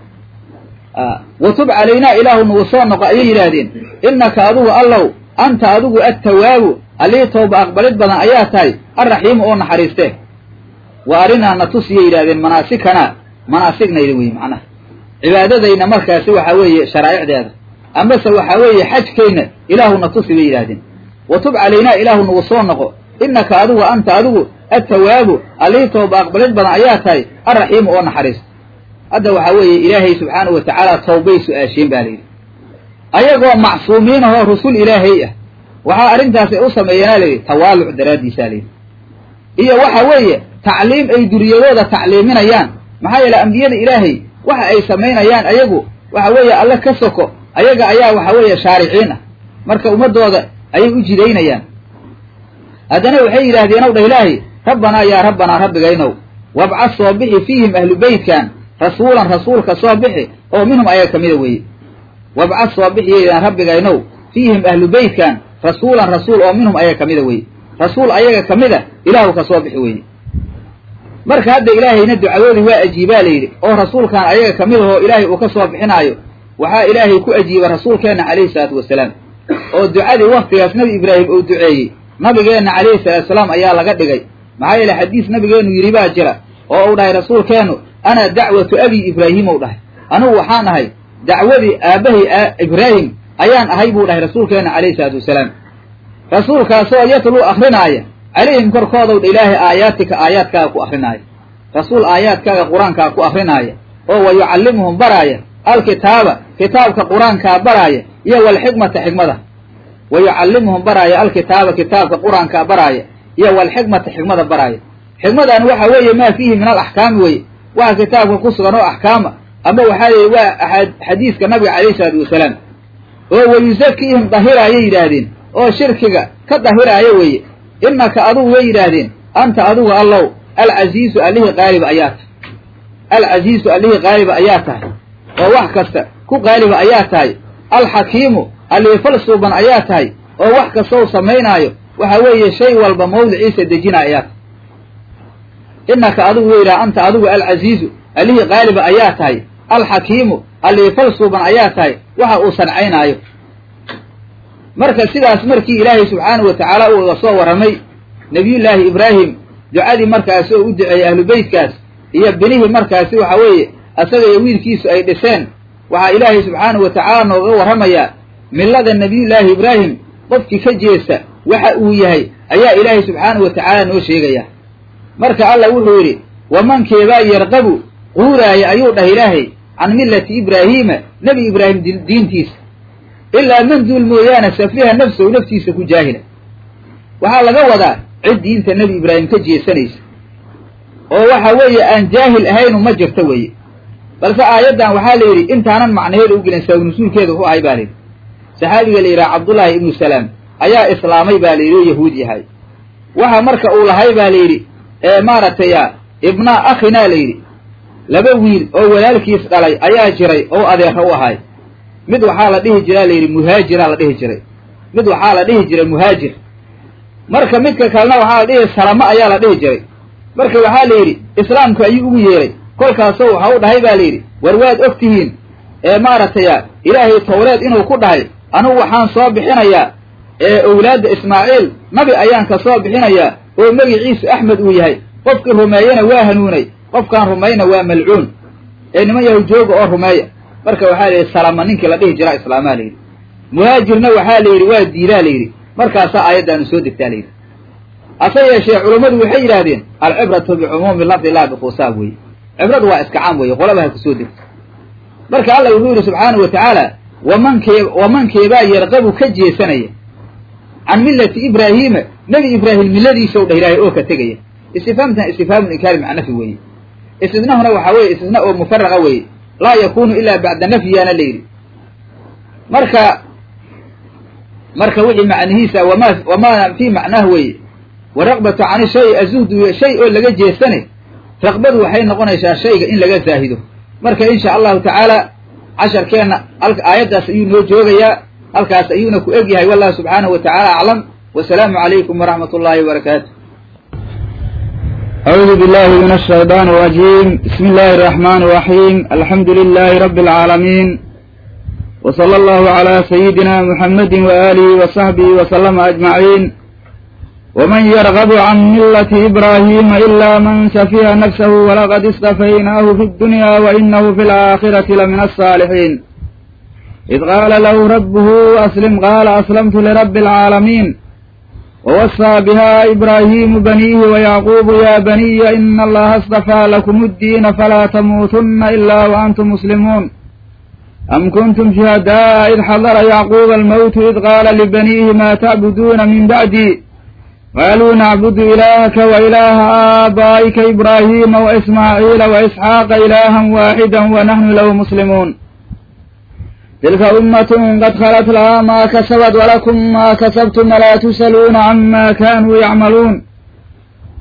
wa tub calaynaa ilaahu nagu soo noqo ayay yidhaahdeen. Innaka adugu allow anta adigu attawaabu allihii tooba aqbalid badan ayaa tahay alraxiimu oo naxariistee wa arinaa na tusiyay yidhahdeen manaasikana manaasignayd weye macnaha. Cibaadadayna markaasi waxaa weeye sharaa'icdeeda amase waxaa weeye xajkayna ilaahu na tusi bay yidhahdeen wa tub calaynaa ilaahu nagu soo noqo innaka adigu anta adigu attawaabu allihii tooba aqbalid badan ayaa tahay alraxiimu oo naxariista hadda waxaa weeye ilaahay subxaanahu wa tacaala tawbay su'aasheen ba layidhi ayagoo macsuumiin ahoo rusul ilaahay ah waxaa arrintaasi u sameeyeenaa layidhi tawaaluc daraaddiisaa layidhi iyo waxa weeye tacliim ay duriyadooda tacliiminayaan. Maxaa yeele ambiyada ilaahay waxa ay samaynayaan ayagu waxa weeye alle ka soko ayaga ayaa waxa weeye shaariciin ah. Marka ummadooda ayay u jidaynayaan. Haddana waxay yidhaahdeen ow dha ilaahay rabbanaa yaa rabbanaa rabbigaynow wabcad soo bixi fiihim ahlu beytkan rasuulan rasuulka soo bixi oo minhum ayaga ka mida weeye. Wabcad soo bixiyaydan rabbigaynow fiihim ahlu beytkan rasuulan rasuul oo minhum ayaga ka mida weeye. Rasuul ayaga ka mida ilaahu ka soo bixi weeye. Marka hadda ilaahayna ducadoodii waa ajiibaa la yidhi oo rasuulkan ayaga ka mid ahoo ilaahay uu ka soo bixinaayo waxaa ilaahay ku ajiiba rasuulkeenna calayhi salaatu wasalaam. Oo ducadii waktigaas nebi ibraahim uu duceeyey nabigeenna calayhi salaatu salaam ayaa laga dhigay. Maxaa yeele xadiis nabigeenu yidhi baa jira oo uu dhahay rasuulkeennu ana dacwatu abi ibraahim ou dhahay anugu waxaan ahay dacwadii aabbahay ibraahim ayaan ahay buu dhahay rasuulkeenna calayhi salaatu wasalaam rasuulkaasoo yatluu akrinaaya calayhim korkoodow ilaahay aayaatika aayaadkaaga ku akrinaaya rasuul aayaadkaaga qur'aankaa ku akrinaaya oo wa yucallimuhum baraaya alkitaaba kitaabka qur'aankaa baraaya iyo walxikmata xikmada wa yucallimuhum baraaya alkitaaba kitaabka qur'aankaa baraaya iyo walxikmata xikmada baraaya xikmadan waxa weeye maa fiihi min alaxkaami weye waxa kitaabka ku sugan oo axkaama ama waxaa yihi waa xadiiska nabiga calayhi salaatu wasalaam. Oo wayusakiihim dahiraayay yidhaahdeen oo shirkiga ka dahiraaya weeye. Innaka adugu way yidhaahdeen anta adugu allow alcasiisu allihii qaaliba ayaa tahay. Alcasiisu allihii qaaliba ayaa tahay. Oo wax kasta ku qaaliba ayaa tahay. Alxakiimu allihii fal suuban ayaa tahay. Oo wax kasta u samaynaayo. Waxa weeye shay walba mawdiciisa dejina ayaa tahay innaka adigu weyidhaha anta adigu alcasiizu allihii qaaliba ayaa tahay alxakiimu allihii suuban ayaa tahay waxa uu sancaynaayo marka sidaas markii ilaahay subxaanahu wa tacaala uu uga soo warramay nebiyullaahi ibraahim ducadii markaasi oo u duceeyey ahlu beytkaas iyo bilihii markaasi waxa weeye asaga iyo wiilkiisu ay dhiseen waxaa ilaahay subxaanahu wa tacaala nooga warramayaa millada nebiyullaahi ibraahim qofkii ka jeesta waxa uu yahay ayaa ilaahay subxaanahu wa tacaala noo sheegaya marka allah wuxuu yidhi wamankeebaa yarqabu quuraaya ayuu dhah ilaahay can millati ibraahiima nebi ibraahim diintiisa. Ilaa man duul mooyaane safiha nafsahu naftiisa ku jaahila waxaa laga wadaa cid diinta nebi ibraahim ka jeesanaysa. Oo waxa weeye aan jaahil ahaynu ma jirto weeye. Balse aayaddan waxaa la yidhi intaanan macnaheeda u gelin sabab nusuulkeeda wuxuu ahay baa layidhi saxaabiga la yidhaha cabdullaahi ibnu salaam ayaa islaamay baa layidhi oo yahuud yahay. Waxa marka uu lahay baa layidhi ee maaragtay ibnaa akhinaa layidhi laba wiil oo walaalkiis dhalay ayaa jiray oo adeero u ahay. Mid waxaa la dhihi jiraa layidhi muhaajiraa la dhihi jiray. Mid waxaa la dhihi jiray muhaajir. Marka midka kalena waxaa la dhihi salamo ayaa la dhihi jiray. Marka waxaa la yidhi islaamka ayuu ugu yeeray kolkaasoo waxa u dhahay baa layidhi war waad og ee maaragtay ilaahay towreed inuu ku dhahay. Anugu waxaan soo bixinayaa ee owlaadda ismaaciil nabi ayaan ka soo bixinayaa oo magiciisu axmed uu yahay. Qofkii rumeeyena waa hanuunay qofkaan rumayna waa malcuun. Ee niman yahu jooga oo rumeeya. Marka waxaa la yidhi salama ninkii la dhihi jiraa islaamaa layidhi muhaajirna waxaa la yidhi waa diidaa layidhi markaasaa aayaddaanu soo degtaa layidhi hase yeeshee culummadu waxay yidhaahdeen alcibratu bicumuumi lafdi laa bikuusaa weeye. Cibradu waa iska caam weeye qolaba ha ku soo degto. Marka alla wuxuu yidhi subxaanahu wa tacaala wamankee wamankeebaa yarqabu ka jeesanaya can millati ibraahiima nebi ibraahim milladiisaw dhah ilaahay oo ka tegaya istifhaamtan istifhaamu inkaari macnafi weeye istisnahuna waxaa weeye istisna oo mufaraqa weeye laa yakunu ilaa bacda nafyiyaana la yidhi marka marka wixii macnihiisa wamaa wamaa fii macnaah weeye waraqbatu cani shay azuhdu shay oo laga jeesane raqbadu waxay noqonaysaa shayga in laga zaahido marka insha allahu tacaala casharkeenna aayaddaas ayuu noo joogayaa halkaas ayuuna ku egyahay wallahu subxaanahu wa tacaala aclam wasalaamu calaykum waraxmat ullahi wabarakaatu acuudu billahi min ashaytaan alrajiim bismi illahi araxman araxiim alxamdu lilahi rabi alcaalamiin wsala allahu cala sayidina muxamadi waaalihi wasaxbihi wasalama ajmaciin waman yargabu can millati ibraahiima ilaa man safiha nafsahu walaqad istafaynahu fi ddunyaa wainahu fi laakhirati la min alsaalixiin إذ قال له ربه أسلم قال أسلمت لرب العالمين ووصى بها إبراهيم بنيه ويعقوب يا بني إن الله اصطفى لكم الدين فلا تموتن إلا وأنتم مسلمون أم كنتم شهداء إذ حضر يعقوب الموت إذ قال لبنيه ما تعبدون من بعدي قالوا نعبد إلهك وإله آبائك إبراهيم وإسماعيل وإسحاق إلها واحدا ونحن له مسلمون تلك أمة قد خلت لها ما كسبت ولكم ما كسبتم ولا تسألون عما كانوا يعملون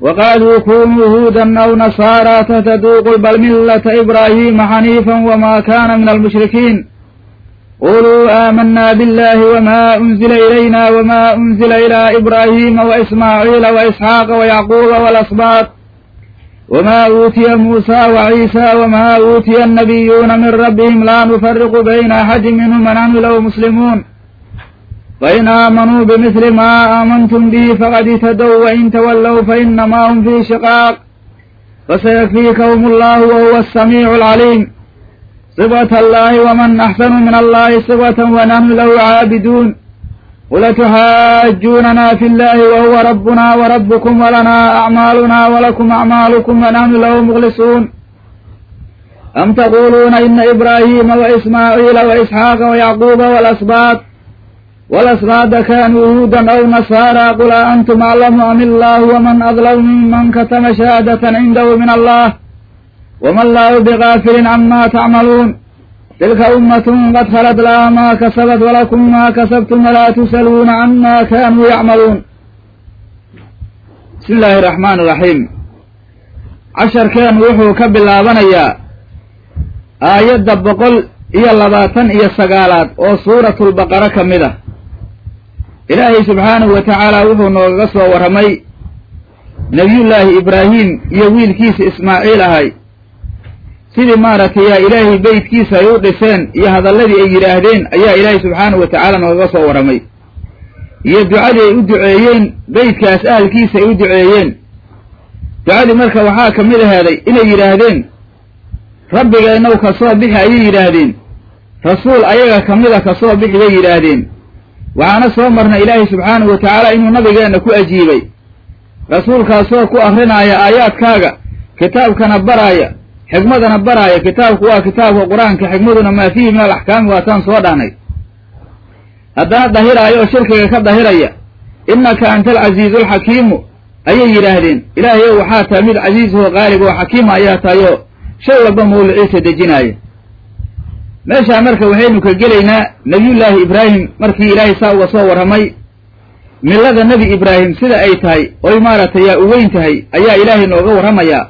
وقالوا كونوا هودا أو نصارى تهتدوا قل بل ملة إبراهيم حنيفا وما كان من المشركين قولوا آمنا بالله وما أنزل إلينا وما أنزل إلى إبراهيم وإسماعيل وإسحاق ويعقوب والأسباط وما أوتي موسى وعيسى وما أوتي النبيون من ربهم لا نفرق بين أحد منهم ونحن له مسلمون فإن آمنوا بمثل ما آمنتم به فقد اهتدوا وإن تولوا فإنما هم في شقاق فسيكفيكهم الله وهو السميع العليم صبغة الله ومن أحسن من الله صبغة ونحن له عابدون قل تحاجوننا في الله وهو ربنا وربكم ولنا أعمالنا ولكم أعمالكم ونحن له مخلصون أم تقولون إن إبراهيم وإسماعيل وإسحاق ويعقوب والأسباط والأسباط كانوا يهودا أو نصارى قل أنتم أعلم أم الله ومن أظلم ممن كتم شهادة عنده من الله وما الله بغافل عما تعملون tilka ummatun qad khalat laha maa kasabat walakum maa kasabtum walaa tusaluuna cama kaanuu yacmaluun bismi illaahi araxmaan iraxiim casharkeen wuxuu ka bilaabanayaa aayadda boqol iyo labaatan iyo sagaalaad oo suuratulbaqara ka mid ah ilaahay subxaanahu wa tacaala wuxuu noogaga soo warramay nebiyullaahi ibraahim iyo wiilkiisa ismaaciil ahay sidii maaragtay yaa ilaahay beytkiisa ay u dhiseen iyo hadalladii ay yidhaahdeen ayaa ilaahay subxaanahu wa tacaala noogaga soo warramay iyo ducadii ay u duceeyeen beytkaas ahalkiisa ay u duceeyeen. Ducadii marka waxaa ka mid aheeday inay yidhaahdeen rabbigeennaw ka soo bixi ayay yidhaahdeen. Rasuul ayaga ka mida ka soo bixi bay yidhaahdeen. Waxaana soo marnay ilaahay subxaanahu wa tacaala inuu nabigeenna ku ajiibay. Rasuulkaasoo ku akrinaaya aayaadkaaga kitaabkana baraaya xikmadana baraaya kitaabku waa kitaabka qur'aanka xikmaduna maa fiihi min alaxkaami waataan soo dhahnay haddana dahiraaya oo shirkiga ka dahiraya innaka anta alcasiizu alxakiimu ayay yidhaahdeen. Ilaahayow waxaa tahay mid casiisahoo qaalib oo xakiima ayaa tahayoo shay walba mawliciisa dejinaaya meeshaa marka waxaynu ka gelaynaa nebiyullaahi ibraahim markii ilaahay saa uga soo warramay millada nebi ibraahim sida ay tahay oy maaragtay yaa u weyn tahay ayaa ilaahay nooga warramayaa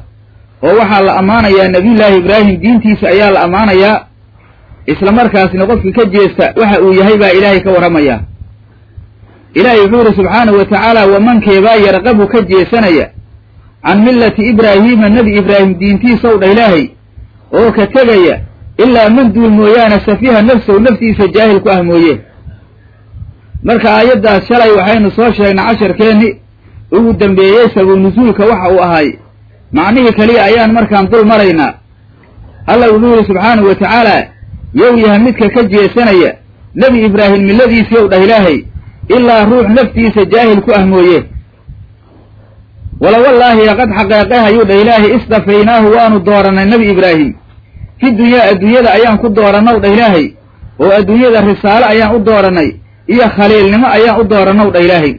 oo waxaa la ammaanayaa nebiyullaahi ibraahim diintiisa ayaa la ammaanayaa isla markaasna qofkii ka jeesta waxa uu yahay baa ilaahay ka warramayaa ilaahay wuxuu yidhi subxaanahu wa tacaala wamankeebaa yarqabu ka jeesanaya? Can millati ibraahiima nebi ibraahim diintiisaw dha ilaahay? Oo ka tegaya ilaa man duul mooyaane safiha nafsow naftiisa jaahil ku ah mooye. Marka aayaddaas shalay waxaynu soo sheegnay casharkeenni ugu dambeeyey sabu nusuulka waxa uu ahay macnihii keliya ayaan markaan dul maraynaa alla wuxuu yidhi subxaanahu wa tacaala yow yaha midka ka jeesanaya nebi ibraahim milladiisiiyow dhah ilaahay ilaa ruux naftiisa jaahil ku ah mooye. Wala wallaahi qad xaqeeqeh ayuu dhah ilaahay isdafaynaahu waanu doorannay nebi ibraahim. Fi dunyaa adduunyada ayaan ku doorannow dhah ilaahay. Oo adduunyada risaale ayaan u doorannay iyo khaliilnimo ayaan u doorannow dhah ilaahay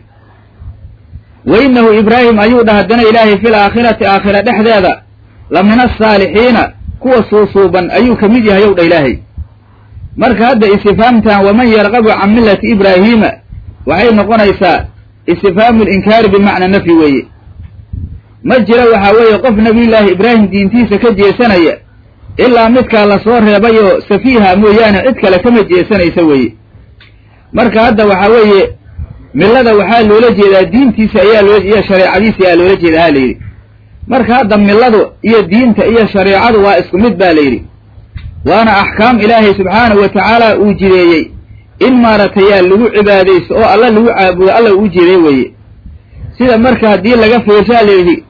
wa innahu ibraahim ayuu dhah haddana ilaahay fil aakhirati aakhira dhexdeeda la min asaalixiina kuwa suusuuban ayuu ka mid yahay ow dha ilaahay marka hadda istifhaamtan waman yarqabu can millati ibraahiima waxay noqonaysaa istifhaamu linkaari bimacna nafyi weeye ma jiro waxaa weeye qof nebiyullaahi ibraahim diintiisa ka jeesanaya ilaa midkaa la soo reebayoo safiiha mooyaane cid kale kama jeesanaysa weeye marka hadda waxaa weeye millada waxaa loola jeedaa diintiisa ayaa loo iyo shareecadiisa ayaa loola jeeda ha layidhi. Marka hadda milladu iyo diinta iyo shareecadu waa isku mid baa layidhi. Waana axkaam ilaahay subxaanahu wa tacaala uu jideeyey. In maaragtay yaa lagu cibaadaysto oo alla lagu caabudo alla uu jiday weeye. Sida marka haddii laga fiirshaa layidhi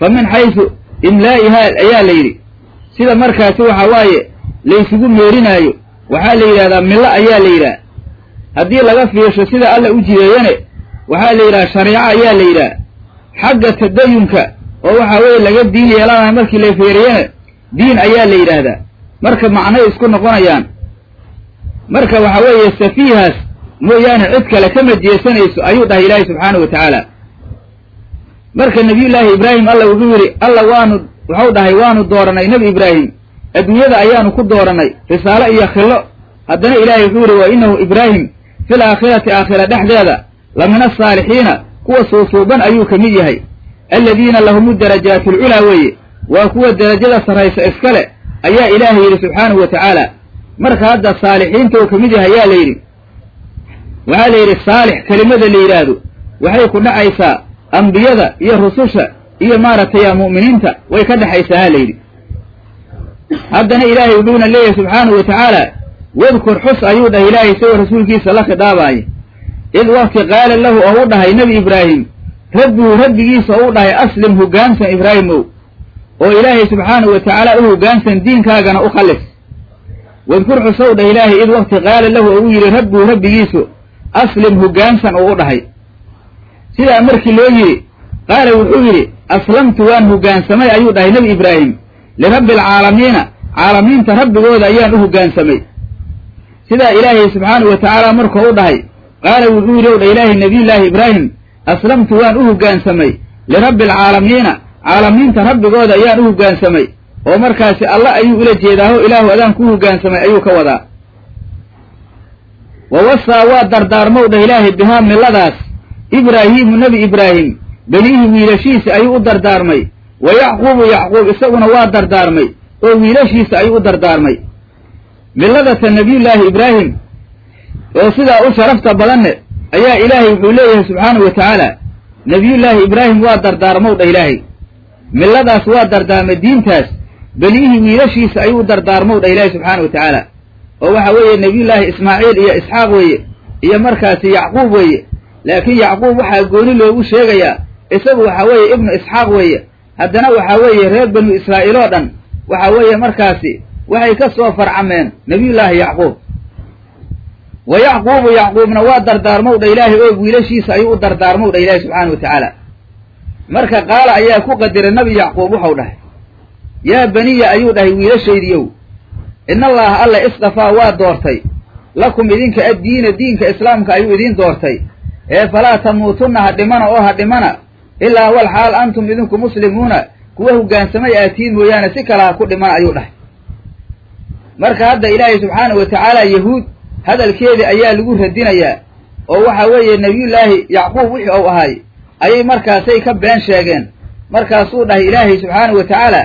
fa min xaysu imlaa'ihaa ayaa layidhi. Sida markaasi waxa waaye laysugu meerinaayo waxaa la yidhahdaa millo ayaa la yidhaha haddii laga fiirsho sida alla u jideeyane waxaa la yidhaha shareeco ayaa la yidhaha xagga tadayunka oo waxaa weeye laga diin yeelanayo markii la fiiriyane diin ayaa la yidhaahdaa. Marka macnay isku noqonayaan. Marka waxa weeye safiihaas mooyaane cid kale kama jeesanayso ayuu dhahay ilaahay subxaanahu wa tacaala. Marka nebiyullaahi ibraahim alla wuxuu yidhi alla waanu wuxuu dhahay waanu dooranay nebi ibraahim. Adduunyada ayaanu ku dooranay risaalo iyo khillo. Haddana ilaahay wuxuu yidhi wa innahu ibraahim fil aakhirati aakhira dhexdeeda la min asaalixiina kuwa suusuuban ayuu ka mid yahay aladiina lahumu darajaatu alculaa weeye waa kuwa derajada sarraysa iskale ayaa ilaahay yidhi subxaanahu wa tacaala marka hadda saalixiinta uu ka mid yahay ayaa la yidhi waxaa la yidhi saalix kelimada la yidhaahdo waxay ku dhacaysaa ambiyada iyo rususha iyo maaragtay mu'miniinta way ka dhexaysaa ha la yidhi haddana ilaahay wuxuuna leeyahay subxaanahu wa tacaala wadkur xus ayuu dhahay ilaahay isagoo rasuulkiisa la khidaabaaya id wakti qaala lahu oo u dhahay nebi ibraahim rabbihu rabbigiisa oo u dhahay aslim hoggaansan ibraahimow oo ilaahay subxaanahu wa tacaala u hoggaansan diinkaagana u khallis wadkur xusow dhah ilaahay id wakti qaala lahu oo u yidhi rabbihu rabbigiisu aslim hoggaansan oo u dhahay. Sidaa markii loo yidhi qaala wuxuu yidhi aslamtu waan hoggaansamay ayuu dhahay nebi ibraahim. Lirabbi alcaalamiina caalamiinta rabbigooda ayaan u hoggaansamay sidaa ilaahay subxaanahu wa tacaala markuu u dhahay qaala wuxuu yidhi ow dha ilaahay nebiyullaahi ibraahim aslamtu waan u hoggaansamay lirabbi alcaalamiina caalamiinta rabbigooda ayaan u hoggaansamay oo markaasi alla ayuu ula jeedaaho ilaahu adaan ku hoggaansamay ayuu ka wadaa. Wa wasaa waa dardaarmow dhah ilaahay bihaa milladaas ibraahiimu nebi ibraahim beniihi wiilashiisa ayuu u dardaarmay wa yacquubu yacquub isaguna waa dardaarmay oo wiilashiisa ayuu u dardaarmay milladata nebiyullaahi ibraahim oo sidaa u sharafta badanne ayaa ilaahay wuxuu leeyahay subxaanahu wa tacaala nebiyullaahi ibraahim waa dardaarmow dhah ilaahay. Milladaas waa dardaarmay diintaas beniihii wiilashiisa ayuu dardaarmow dhah ilaahay subxaana wa tacaala. Oo waxa weeye nebiyullaahi ismaaciil iyo isxaaq weeye iyo markaasi yacquub weeye. Laakiin yacquub waxaa gooni loogu sheegayaa isagu waxa weeye ibnu isxaaq weeye. Haddana waxaa weeye reer banu israa'iil oo dhan waxa weeye markaasi waxay ka soo farcameen nebiyullaahi yacquub. Wa yacquubu yacquubna waa dardaarmow dha ilaahay oo wiilashiisa ayuu u dardaarmow dha ilaahay subxaana wa tacaala. Marka qaala ayaa ku qadiray nabi yacquub wuxuu dhahay yaa beniya ayuu dhahay wiilashaydiyow in allaha alla isdafaa waa doortay. Lakum idinka addiina diinka islaamka ayuu idiin doortay. Ee falaa tamuutunna ha dhimana oo ha dhimana ilaa wal xaal antum idinku muslimuuna. Kuwa hoggaansamay aatiin mooyaane si kale ha ku dhimana ayuu dhahay marka hadda ilaahay subxaana wa tacaala yahuud hadalkeedii ayaa lagu radinayaa oo waxa weeye nebiyullaahi yacquub wixii ou ahay ayay markaasay ka been sheegeen. Markaasuu dhahay ilaahay subxaanahu wa tacaala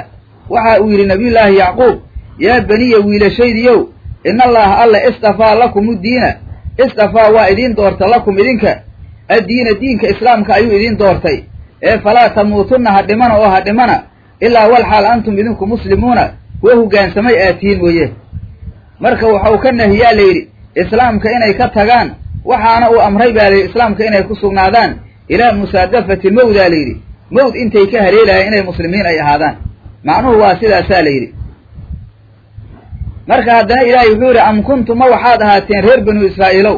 waxa uu yidhi nebiyullaahi yacquub yaa beniya wiilashaydiyow in allaha alla istafaa lakum uddiina istafaa waa idiin doorta lakum idinka addiina diinka islaamka ayuu idiin doortay. Ee falaa tamuutunna ha dhimana oo ha dhimana ilaa wal xaal antum idinku muslimuuna kuwa hoggaansamay aad tihiin mooye marka waxau ka nahiyaa layidhi islaamka inay ka tagaan waxaana uu amray baa layidhi islaamka inay ku sugnaadaan ilaa musaadafati mawdaa layidhi. Mawd intay ka haleelayaen inay muslimiin ay ahaadaan. Macnuhu waa sidaasaa layidhi. Marka haddana ilaahay wuxuu yidhi am kuntum ma waxaad ahaateen reer banu israa'iilow?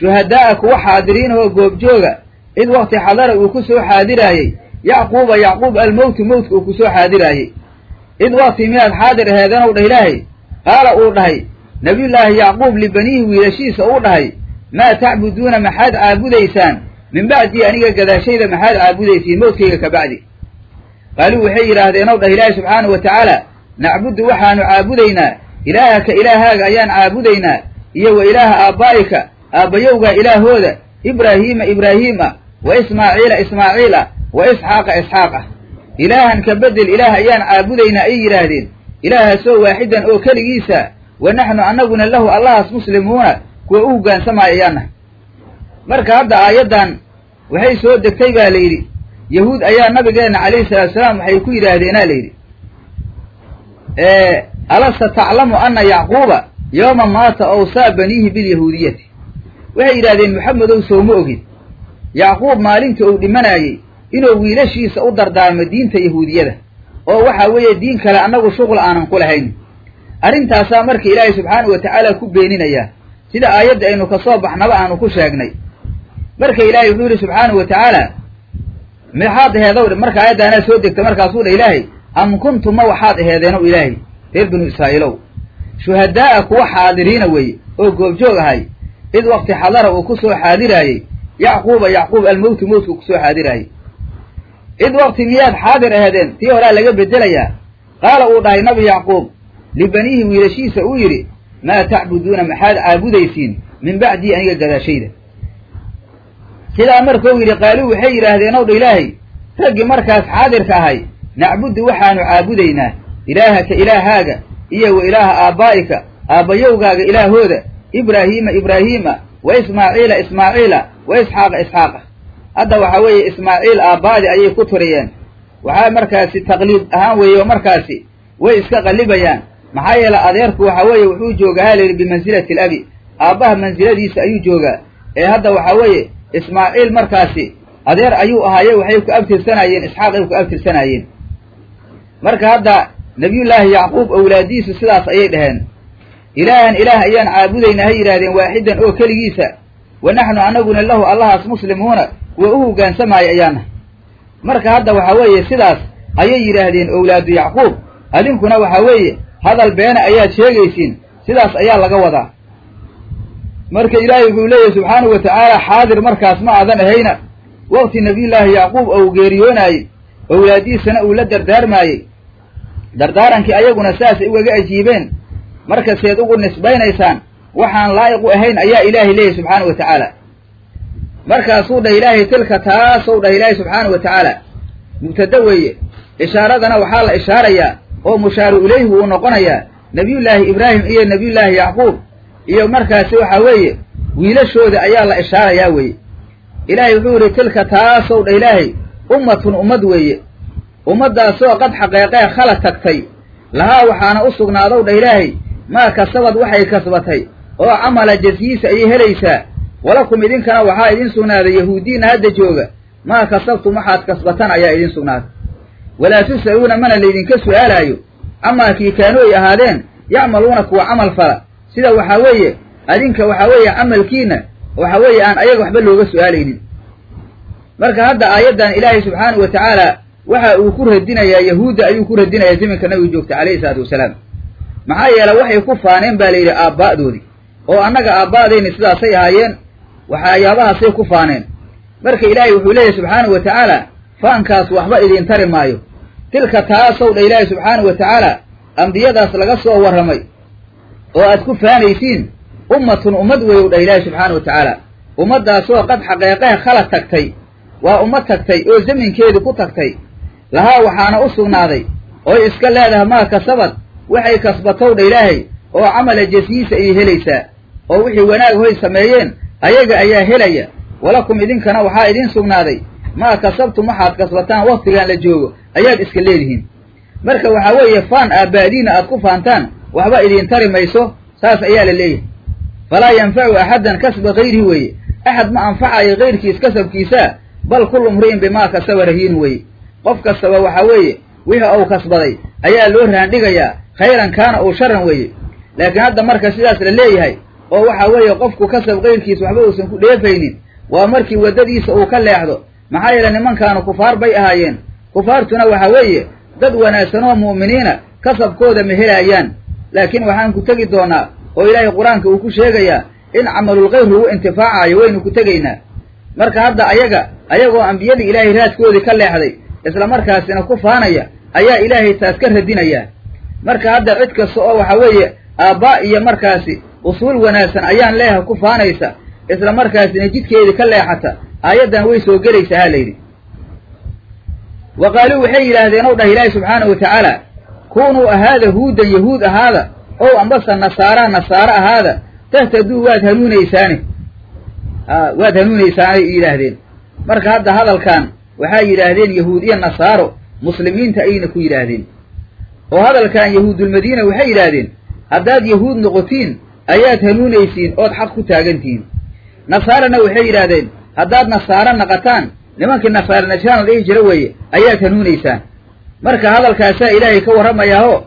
Shuhadaa'a kuwa xaadiriinahoo goobjooga. Id wakti xadara uu ku soo xaadiraayey yacquuba yacquub almowtu mowtka uu ku soo xaadiraayey id wakti miyaad xaadir aheedanow dhah ilaahay qaala uu dhahay nebiyullaahi yacquub libaniihi wiilashiisa uu dhahay maa tacbuduuna maxaad caabudaysaan min bacdii aniga gadaashayda maxaad caabudaysiin mowdkayga ka bacdi qaaluu waxay yidhaahdeenow dhah ilaahi subxaanahu wa tacaala nacbudu waxaanu caabudaynaa ilaahaka ilaahaaga ayaan caabudaynaa iyo wa ilaaha aabbaa'ika aabbayowgaa ilaahooda ibraahiima ibraahiim ah wa ismaaciila ismaaciil ah wa isxaaqa isxaaq ah ilaahan ka beddel ilaah ayaan caabudaynaa ay yidhaahdeen ilaahaasoo waaxidan oo keligiisa wa naxnu annaguna lahu allahaas muslimuuna kuwa u hoggaansamaya ayaanah marka hadda aayaddan waxay soo degtay baa layidhi yahuud ayaa nabigeenna calayhi salaatu salaam waxay ku yidhaahdeenaa layidhi alasta taclamu anna yacquuba yooma maata awsaa baniihi bilyahuudiyati? Waxay yidhahdeen maxamedow sowma ogid. Yacquub maalintii uu dhimanaayey inuu wiilashiisa u dardaarmo diinta yahuudiyada oo waxa weeye diin kale annagu shuqul aanan ku lahayn. Arrintaasaa marka ilaahay subxaanahu wa tacaala ku beeninayaa sida aayadda aynu ka soo baxnaba aanu ku sheegnay. Marka ilaahay wuxuu yidhi subxaanahu wa tacaala maxaad aheedow marka aayaddaanaa soo degta markaasuu dha ilaahay am kuntum ma waxaad aheedeenow ilaahay reer binu israa'iilow. Shuhadaa'a kuwa xaadiriina weeye oo goobjoog ahay. Id wakti xadara uu ku soo yacquuba yacquub almowtu mowtka ku soo xaadiraayey id wakti miyaad xaadir aheedeen tii horaa laga bedelayaa qaala uu dhahay nabi yacquub libaniihi wiilashiisa uu yidhi maa tacbuduuna maxaad caabudaysiin min bacdii aniga gadaashayda sidaa markuu yidhi qaaluu waxay yidhaahdeen ow dha ilaahay raggii markaas xaadirka ahay nacbudu waxaanu caabudaynaa ilaahaka ilaahaaga iyo wa ilaaha aabbaa'ika aabbayowgaaga ilaahooda ibraahiima ibraahiima wa ismaaciila ismaaciila wa isxaaqa isxaaqa hadda waxaa weeye ismaaciil aabbaadi ayay ku tiriyeen waxaa markaasi taqliid ahaan weeye oo markaasi way iska qallibayaan maxaa yeele adeerku waxa weeye wuxuu joogaa ha layidhi bimansilati alabi aabbaha mansiladiisa ayuu joogaa. Ee hadda waxaa weeye ismaaciil markaasi adeer ayuu ahaaye waxay ku abtirsanaayeen isxaaqay ku abtirsanaayeen marka hadda nebiyullaahi yacquub owlaadiisu sidaas ayay dhaheen. Ilaahan ilaah ayaan caabudaynaa hay yidhahdeen waaxidan oo keligiisa. Wa naxnu annaguna lahu allahaas muslimuuna kuwa u hoggaansamaayo ayaana marka hadda waxaa weeye sidaas ayay yidhaahdeen owlaadu yacquub. Adinkuna waxaa weeye hadal beena ayaad sheegaysiin. Sidaas ayaa laga wadaa. Marka ilaahay wuxuu leeyahy subxaanahu wa tacaala xaadir markaas ma aadan ahayna. Waqti nebiyullaahi yacquub ou geeriyoonaayey owlaadiisana uu la dardaarmaayey. Dardaarankii ayaguna saasay ugaga ajiibeen. Marka seed ugu nisbaynaysaan waxaan laa'iq u ahayn ayaa ilaahay leeyahy subxaana wa tacaala markaasuu dhah ilaahay tilka taasou dhah ilaahay subxaana wa tacaala mubtado weeye. Ishaaradana waxaa la ishaarayaa oo mushaaru ilayhi uu noqonayaa nebiyullaahi ibraahim iyo nebiyullaahi yacquub. Iyo markaasi waxaa weeye wiilashooda ayaa la ishaarayaa weeye. Ilaahay wuxuu yidhi tilka taasow dha ilaahay ummatun ummad weeye. Ummaddaasoo qad xaqeeqee khala tagtay. Lahaa waxaana u sugnaadow dha ilaahay maa kasabad waxay kasbatay. Oo camala jasyiisa ayay helaysaa walakum idinkana waxaa idin sugnaaday yahuudiinna hadda jooga. Maa kasabtum waxaad kasbatan ayaa idin sugnaaday walaa tus'aluuna mana laydinka su'aalaayo. Camaa kii kaanuu ay ahaadeen yacmaluuna kuwa camal fala. Sida waxaa weeye adinka waxaa weeye camalkiinna waxaa weeye aan ayaga waxba looga su'aalaynin. Marka hadda aayaddan ilaahay subxaanahu wa tacaala waxa uu ku radinayaa yahuudda ayuu ku radinayaa zamanka nabigu joogta calayhi salaatu wasalaam. Maxaa yeele waxay ku faaneen baa layidhi aabbaa'doodii. Oo annaga aabbaa'dayni sidaasay ahaayeen waxyaabahaasay ku faaneen. Marka ilaahay wuxuu leeyahy subxaanahu wa tacaala faankaas waxba idiin tari maayo. Tilka taasow dha ilaahay subxaanahu wa tacaala ambiyadaas laga soo warramay oo aad ku faanaysiin ummatun ummad weyow dhah ilaahay subxaana wa tacaala ummaddaasoo qad xaqeeqehe khala tagtay waa ummad tagtay oo zaminkeedii ku tagtay. Lahaa waxaana u sugnaaday oy iska leedahay maa kasabad waxay kasbatowdha ilaahay oo camala jasiisa ayay helaysaa oo wixii wanaag hoy sameeyeen ayaga ayaa helaya walakum idinkana waxaa idiin sugnaaday. Maa kasabtum waxaad kasbataan waktigan la joogo ayaad iska leedihiin. Marka waxaa weeye faan aabbaadiina aad ku faantaan waxba idiin tari mayso saas ayaa la leeyahay. Falaa yanfacu axaddan kasba kayrihi weeye. Axad ma anfacayo kayrkiis kasabkiisaa bal kullu mri'in bimaa kasaba rahiin weeye. Qof kastaba waxaa weeye wixii uu kasbaday ayaa loo raandhigayaa khayran kaana uu sharan weeye. Laakiin hadda marka sidaas la leeyahay oo waxaa weeye qofku kasab kayrkiis waxba uusan ku dheefaynin waa markii waddadiisa uu ka leexdo. Maxaa yeele nimankaanu kufaar bay ahaayeen. Kufaartuna waxaa weeye dad wanaagsan oo mu'miniina kasabkooda ma helaayaan laakiin waxaan ku tegi doonaa oo ilaahay qur'aanka uu ku sheegayaa in camalulkayr lagu intifaacayo waynu ku tegaynaa. Marka hadda ayaga ayagoo ambiyadii ilaahay raadkoodii ka leexday isla markaasina ku faanaya ayaa ilaahay taas ka radinayaa marka hadda cid kasta oo waxaa weeye aabbaa iyo markaasi usuul wanaagsan ayaan leeyahay ku faanaysa isla markaasina jidkeedii ka leexata aayaddan way soo gelaysaa ha layidhi. Wa qaaluu waxay yidhaahdeen ow dhah ilaahi subxaanahu wa tacaala kunuu ahaada huudan yahuud ahaada ow ambasa nasaara nasaaro ahaada tahtaduu waad hanuunaysaane. Waad hanuunaysaanay yidhaahdeen. Marka hadda hadalkan waxaa yidhaahdeen yahuud iyo nasaaro muslimiinta ayna ku yidhaahdeen. Oo hadalkan yahuudulmadiina waxay yidhaahdeen haddaad yahuud noqotiin ayaad hanuunaysiin ood xaq ku taagantihiin nasaarana waxay yidhaahdeen haddaad nasaaro naqataan nimankii nasaare nashaan la dhihi jira weeye ayaad hanuunaysaan. Marka hadalkaasaa ilaahay ka warramayaahoo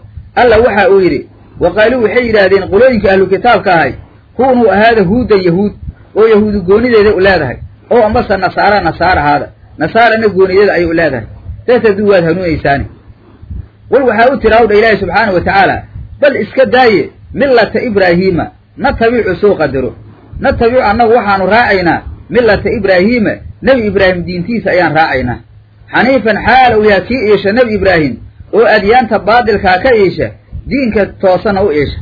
alla waxa uu yidhi wa qaaluu waxay yidhaahdeen qolooyinka ahlu kitaabka ahay kunuu ahaada huudan yahuud oo yahuudu goonideeda u leedahay oo ambase nasaara nasaar ahaada nasaarana goonideeda ayay u leedahay. Tahtaduu waad hanuunaysaani. Qul waxaa u tira hawdha ilaahi subxaanau wa tacaala bal iska daaye millata ibraahiima natabicu soo qadaro natabicu annagu waxaanu raacaynaa millata ibraahiima nebi ibraahim diintiisa ayaan raacaynaa. Xaniifan xaal uu yaha kii iisha nebi ibraahim oo adyaanta baadilkaa ka iisha diinka toosana u iisha.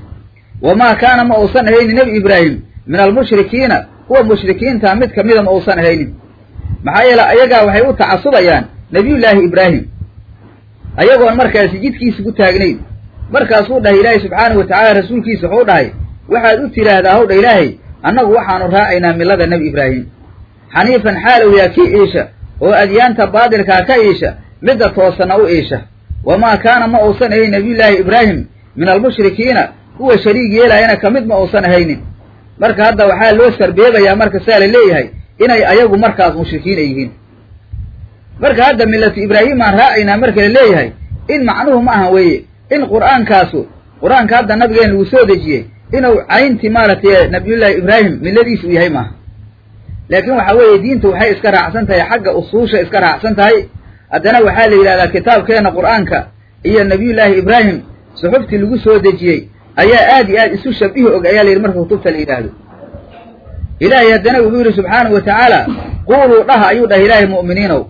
Wamaa kaana ma uusan ahaynin nebi ibraahim min almushrikiina kuwa mushrikiinta mid kamida ma uusan ahaynin maxaa yeele ayagaa waxay u tacasubayaan nebiyullaahi ibraahim. Ayagoon markaasi jidkiisa ku taagnayn markaasuu dhahay ilaahay subxaanahu wa tacaala rasuulkiisa wuxuu dhahay waxaad u tidhaahdaa howdha ilaahay annagu waxaanu raacaynaa millada nebi ibraahim. Xaniifan xaalow yaa kii iisha oo adyaanta baadilkaa ka iisha midda toosana u iisha. Wamaa kaana ma uusan ahayn nebiyullaahi ibraahim min almushrikiina kuwa shariig yeelaayana ka mid ma uusan ahaynin. Marka hadda waxaa loo sarbeebayaa marka saa la leeyahay inay ayagu markaas mushrikiin ay yihiin. Marka hadda millatu ibraahim aan raacaynaa marka la leeyahay in macnuhu ma ahan weeye in qur'aankaasu qur'aanka hadda nabigeen lagu soo dejiyey inuu cayntii maaragtay nabiyullaahi ibraahim milladiis uu yahay maaha laakiin waxa weeye diinta waxay iska raacsan tahay xagga usuusha iska raacsan tahay haddana waxaa la yidhahdaa kitaabkeena qur'aanka iyo nabiyullaahi ibraahim suxuftii lagu soo dejiyey ayaa aad iyo aad isu shabihi og ayaa la yidhi marka kutubta la yidhaahdo. Ilaahay haddana wuxuu yidhi subxaanahu wa tacaala quuluu dhaha ayuu dhahay ilaahay mu'miniinow.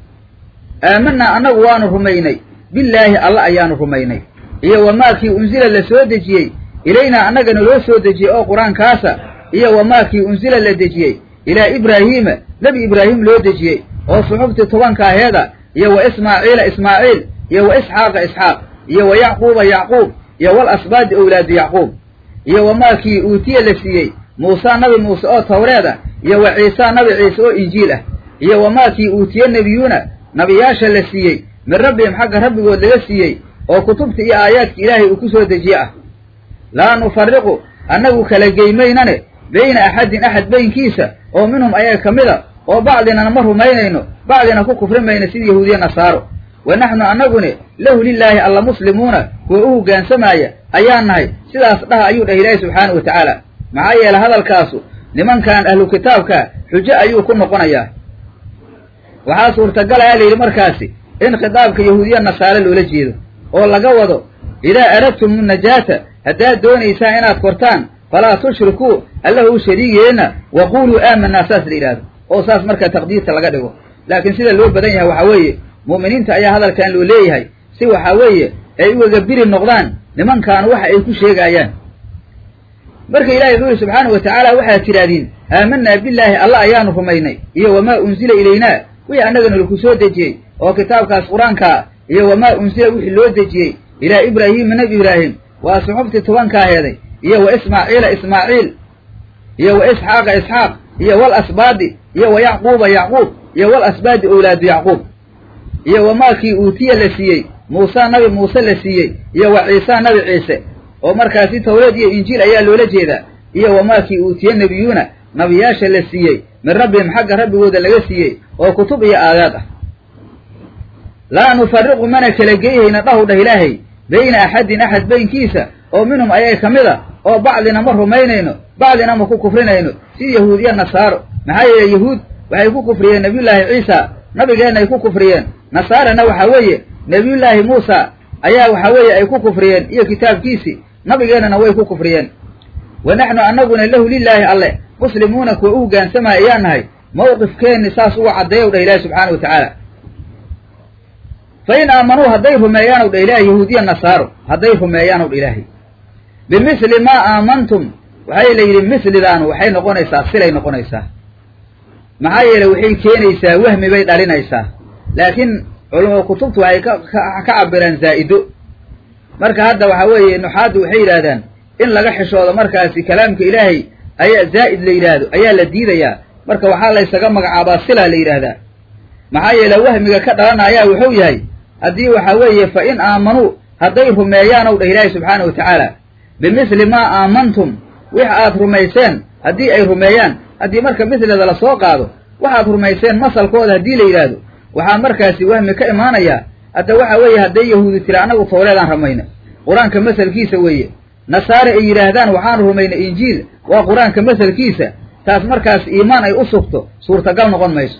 Aamanaa annagu waanu rumaynay. Billaahi alla ayaanu rumaynay iyo wamaakii unsila la soo dejiyey ilaynaa annagana loo soo dejiyey oo qur'aankaasa iyo wamaakii unsila la dejiyey ilaa ibraahiima nebi ibraahim loo dejiyey oo suxuftii tobanka aheeda iyo wa ismaaciila ismaaciil iyo wa isxaaqa isxaaq iyo wa yacquuba yacquub iyo wal asbaadi owlaadi yacquub iyo wamaakii uutiye la siiyey muusa nabi muuse oo tawreed ah iyo wa ciisa nabi ciise oo injiil ah iyo wamaakii uutiye nebiyuuna nabiyaasha la siiyey min rabbihim xagga rabbigood laga siiyey oo kutubta iyo aayaadka ilaahay uu ku soo dejiye ah. Laa nufariqu annagu kala geymaynane bayna axadin axad baynkiisa oo minhum ayaga ka mida oo bacdinana ma rumaynayno bacdina ku kufri mayno sida yahuudiya nasaaro. Wa naxnu annaguni lahu lilaahi alla muslimuuna kuwa u hoggaansamaya ayaan nahay sidaas dhaha ayuu dhah ilaahi subxaanahu wa tacaala. Maxaa yeele hadalkaasu nimankan ahlu kitaabka xujo ayuu ku noqonayaa. Waxaa suurtagalaya la yidhi markaasi in khitaabka yahuudiya nasaare loola jeedo oo laga wado idaa aradtum najaata haddaad doonaysaan inaad kortaan falaa tushrikuu allahu shariigeenna wa quuluu aamanaa saas la yidhaahdo. Oo saas markaa taqdiirta laga dhigo. Laakiin sida loo badan yahay waxaa weeye mu'miniinta ayaa hadalkan loo leeyahay si waxaa weeye ay ugaga biri noqdaan nimankan waxa ay ku sheegaayaan marka ilahay wuxuu yihi subxaanahu wa waxaad tidhahdiin aamanaa billaahi alla ayaanu rumaynay iyo wamaa unsila ilaynaa wixii annagana laku soo dejiyey oo kitaabkaas qur'aankaa iyo wamaa unsila wixii loo dejiyey ilaa ibraahiima nebi ibraahim waa suxuftii tobankaaheeday iyo wa ismaaciila ismaaciil. Iyo wa isxaaqa isxaaq. Iyo wal asbaadi. Iyo wa yacquuba yacquub. Iyo wal asbaadi owlaadu yacquub. Iyo wamaakii uutiya la siiyey muusa nabi muuse la siiyey iyo wa ciisa nabi ciise. Oo markaasi tawreed iyo injiil ayaa loola jeedaa. Iyo wamaakii uutiye nebiyuuna nabiyaasha la siiyey min rabbihim xagga rabbigooda laga siiyey oo kutub iyo aayaad ah laa nufariqu mana kala geeyhayna dhahu dhah ilaahay bayna axadin axad baynkiisa oo minhum ayaga ka mid a oo bacdina ma rumaynayno bacdina ma ku kufrinayno si yahuud iyo nasaaro. Maxaa yeele yahuud waxay ku kufriyeen nebiyullaahi ciisa nabigeennay ku kufriyeen. Nasaarana waxaa weeye nebiyullaahi muusa ayaa waxaa weeye ay ku kufriyeen iyo kitaabkiisii nabigeennana way ku kufriyeen. Wa naxnu annaguna lahu lilaahi alle muslimuuna kuwa u hoggaansamaya ayaan nahay mawqifkeenni saas uga caddeeyow dhah ilaahi subxaana wa tacaala fa in aamanuu hadday rumeeyaanow dha ilaahi yahuudiya nasaaro hadday rumeeyaanow dha ilaahay bimisli maa aamantum waxay la yidhi mislidaanu waxay noqonaysaa silay noqonaysaa maxaa yeele waxay keenaysaa wahmi bay dhalinaysaa laakiin culama kutubtu waxay ka cabiraan zaa'ido marka hadda waxaa weeye nuxaaddu waxay yidhaahdaan in laga xishoodo markaasi kalaamka ilaahay ayaa zaa'id la yidhaahdo ayaa la diidayaa marka waxaa laysaga magacaabaa silaa la yidhaahdaa maxaa yeele wahmiga ka dhalanayaa wuxuu yahay haddii waxaa weeye fa in aamanuu hadday rumeeyaanow dhah ilaahi subxaana wa tacaala. Bimisli maa aamantum wix aad rumayseen haddii ay rumeeyaan haddii marka misleeda la soo qaado waxaad rumayseen masalkooda haddii la yidhaahdo waxaa markaasi wahmi ka imaanayaa hadda waxa weeye hadday yahuudi tiri annagu tawleedaan rumayna. Qur'aanka masalkiisa weeye nasaare ay yidhaahdaan waxaanu rumaynay injiil waa qur'aanka masalkiisa taas markaas iimaan ay u sugto suurtagal noqon mayso.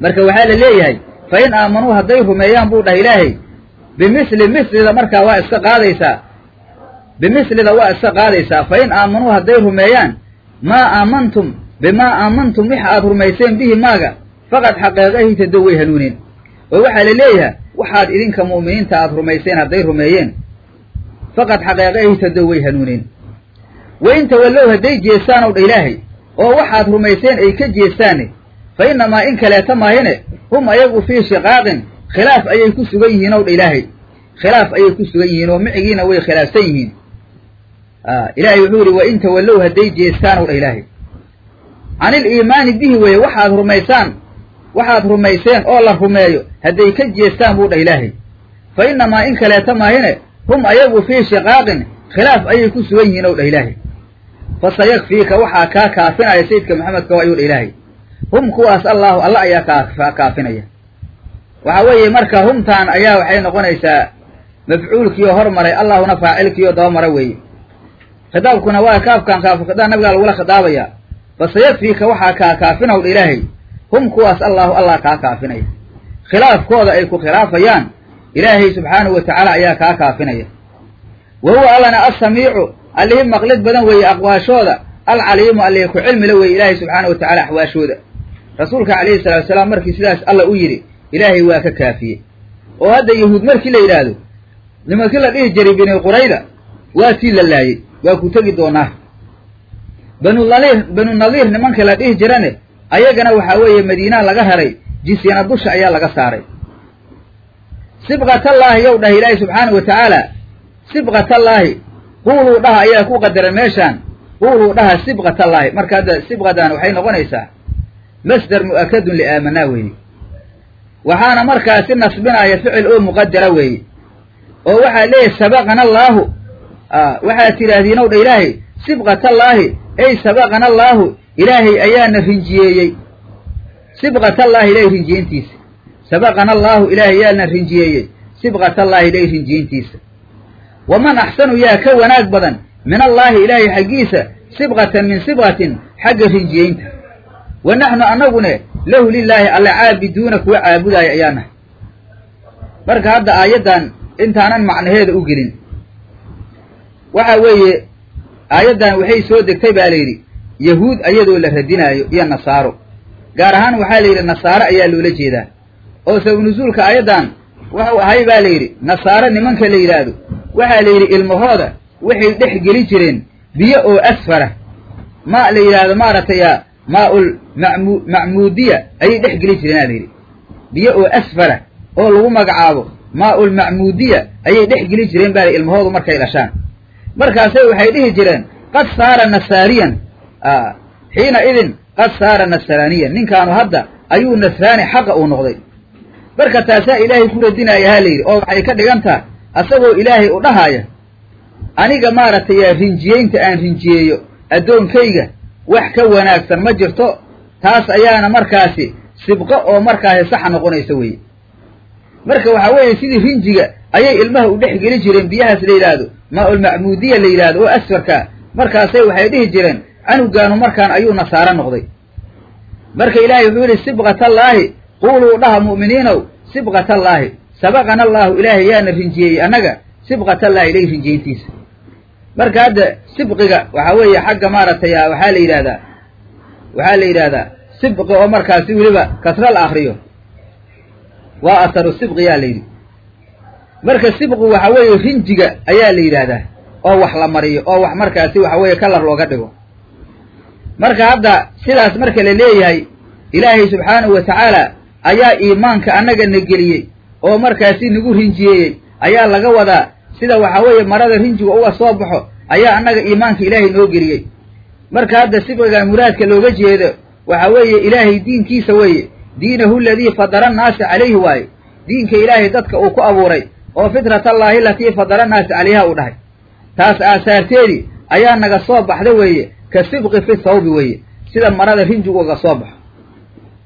Marka waxaa la leeyahay fa in aamanuu hadday rumeeyaan buu dhah ilaahay. Bimisli mislida markaa waa iska qaadaysaa bimislida waa iska qaadaysaa fa in aamanuu hadday rumeeyaan maa aamantum bimaa aamantum wix aad rumayseen bihi maaga? Faqad xaqeeqahi tadow way hanuuneen. Oo waxaa la leeyahay waxaad idinka mu'miniinta aad rumayseen hadday rumeeyeen. Faqad xaqeeqahi tadow way hanuuneen. Wa in tawallow hadday jeestaanow dha ilaahay oo waxaad rumayseen ay ka jeestaane fa innamaa in kaleeta maahine hum ayagu fii shiqaaqin khilaaf ayay ku sugan yihiin ow dha ilaahay khilaaf ayay ku sugan yihiin oo micigiina way khilaafsan yihiin ilaahay wuxuu yidhi wa in tawallow hadday jeestaanow dha ilaahay can iliimaani bihi weeye waxaad rumaysaan waxaad rumayseen oo la rumeeyo hadday ka jeestaan buu dhah ilaahay fa innamaa in kaleeta maahine hum ayagu fii shiqaaqin khilaaf ayay ku sugan yihiin ow dhah ilaahay fa sayakfiika waxaa kaa kaafinaya sayidka maxamedka ayuu dha ilaahay hum kuwaas allaahu alla ayaa kaa kaafinaya. Waxa weeye marka humtaan ayaa waxay noqonaysaa mafcuulkiioo hormaray allahuna faacilkiioo dabamara weeye. Khitaabkuna waa kaafkan kaafukhidaa nabigaa lagula khidaabayaa. Fa sayakfiika waxaa kaa kaafinaw dha ilaahay. Hum kuwaas allaahu allah kaa kaafinaya. Khilaafkooda ay ku khilaafayaan ilaahay subxaanahu wa tacaala ayaa kaa kaafinaya. Wa huwa allana assamiicu allihii maqlid badan weeye aqwaashooda alcaliimu allihii ku cilmila weeye ilaahay subxaana wa tacala axwaashooda rasuulka calayhi salatu wasalaam markii sidaas alla u yidhi ilaahay waa ka kaafiyey. Oo hadda yahuud markii la yidhaahdo nimankii la dhihi jiray bini qurayda waa tii la laayey waa ku tegi doonaa. Banu nadiir banu nadiir nimanka la dhihi jirane ayagana waxaa weeye madiinaa laga raray jisyana dusha ayaa laga saaray. Sibqatallaahi yow dhah ilaahi subxaana wa tacaala sibqatallaahi quuluu dhaha ayaa ku qadaran meeshaan. Quuluu dhaha sibqatallaahi marka hadda sibqadan waxay noqonaysaa masdar mu'akadun liaamanaa weeye waxaana markaasi nasbinaya ficil oo muqadara weeye oo waxaa leeyahy sabaqana allaahu waxaad tidhaahdiin ow dha ilaahay sibqatallaahi ey sabaqana allaahu ilaahay ayaana rinjiyeeyey sibqatallaahi ilaahay rinjiyeyntiisa sabaqana allaahu ilaahay ayaana rinjiyeeyey sibqatallaahi ilaahay rinjiyeyntiisa waman axsanu yaa ka wanaag badan min allaahi ilaahay xaggiisa sibqatan min sibqatin xagga rinjiyeynta wa naxnu annagune lahu lilaahi alla caabiduuna kuwa caabudaaya ayaa nahay marka hadda aayaddan intaanan macnaheeda u gelin. Waxa weeye aayaddan waxay soo degtay baa layidhi yahuud ayadoo la radinaayo iyo nasaaro. Gaar ahaan waxaa la yidhi nasaaro ayaa loola jeedaa. Oo sabab nusuulka aayaddan wuxuu ahay baa layidhi nasaaro nimanka la yidhaahdo. Waxaa la yidhi ilmahooda waxay dhex geli jireen biyo oo asfara. Maa la yidhaahdo maaragtay mamu macmuudiya ayay dhex geli jireen aa la yidhi. Biyo oo asfala oo lagu magacaabo maaul macmuudiya ayay dhex geli jireen baa ilmahoodu markay dhashaan. Markaasay waxay dhihi jireen qad saara nasaariyan xiina idin qad saara nasraaniyan ninkaanu hadda ayuu nasraani xaqa uu noqday. Marka taasaa ilaahay ku radinaya ha la yidhi oo waxay ka dhigan taha asagoo ilaahay u dhahaaya aniga maaragtay rinjiyeynta aan rinjiyeeyo addoonkayga wax ka wanaagsan ma jirto taas ayaana markaasi sibqo oo markaasi saxa noqonaysa weye marka waxaa weeye sidii rinjiga ayay ilmaha u dhex geli jireen biyahaas la yidhaahdo maa-ulmacmuudiya la yidhahdo oo asfarkaa markaasay waxay dhihi jireen canugaanu markaan ayuu nasaaro noqday. Marka ilaahay wuxuu yidhi sibqatallaahi quuluu dhaha mu'miniinow sibqatallaahi sabaqana allaahu ilaahay yaana rinjiyeeyey annaga sibqatallaahi ilay rinjiyeyntiisa marka hadda sibqiga waxaa weeye xagga maaragtay waxaa la yidhahdaa waxaa la yidhahdaa sibqi oo markaasi weliba kasra la akriyo waa asaru sibqi yaa la yidhi. Marka sibqi waxa weeye rinjiga ayaa la yidhaahdaa oo wax la mariyo oo wax markaasi waxa weeye kalar looga dhigo. Marka hadda sidaas marka la leeyahay ilaahay subxaanahu wa tacaala ayaa iimaanka annaga na geliyey oo markaasi nagu rinjiyeeyey ayaa laga wadaa sida waxa weeye marada rinjiga uga soo baxo ayaa annaga iimaanka ilaahay noo geliyey. Marka hadda sibqigan muraadka looga jeedo waxa weeye ilaahay diinkiisa weeye diinahu aladii fadara annaasa calayhi waaye. Diinka ilaahay dadka uu ku abuuray oo fitratallaahi alatii fadara annaasa calayha uu dhahay. Taas aasaarteedii ayaa naga soo baxda weeye ka sibqi fi thawbi weeye sida marada rinjigu uga soo baxo.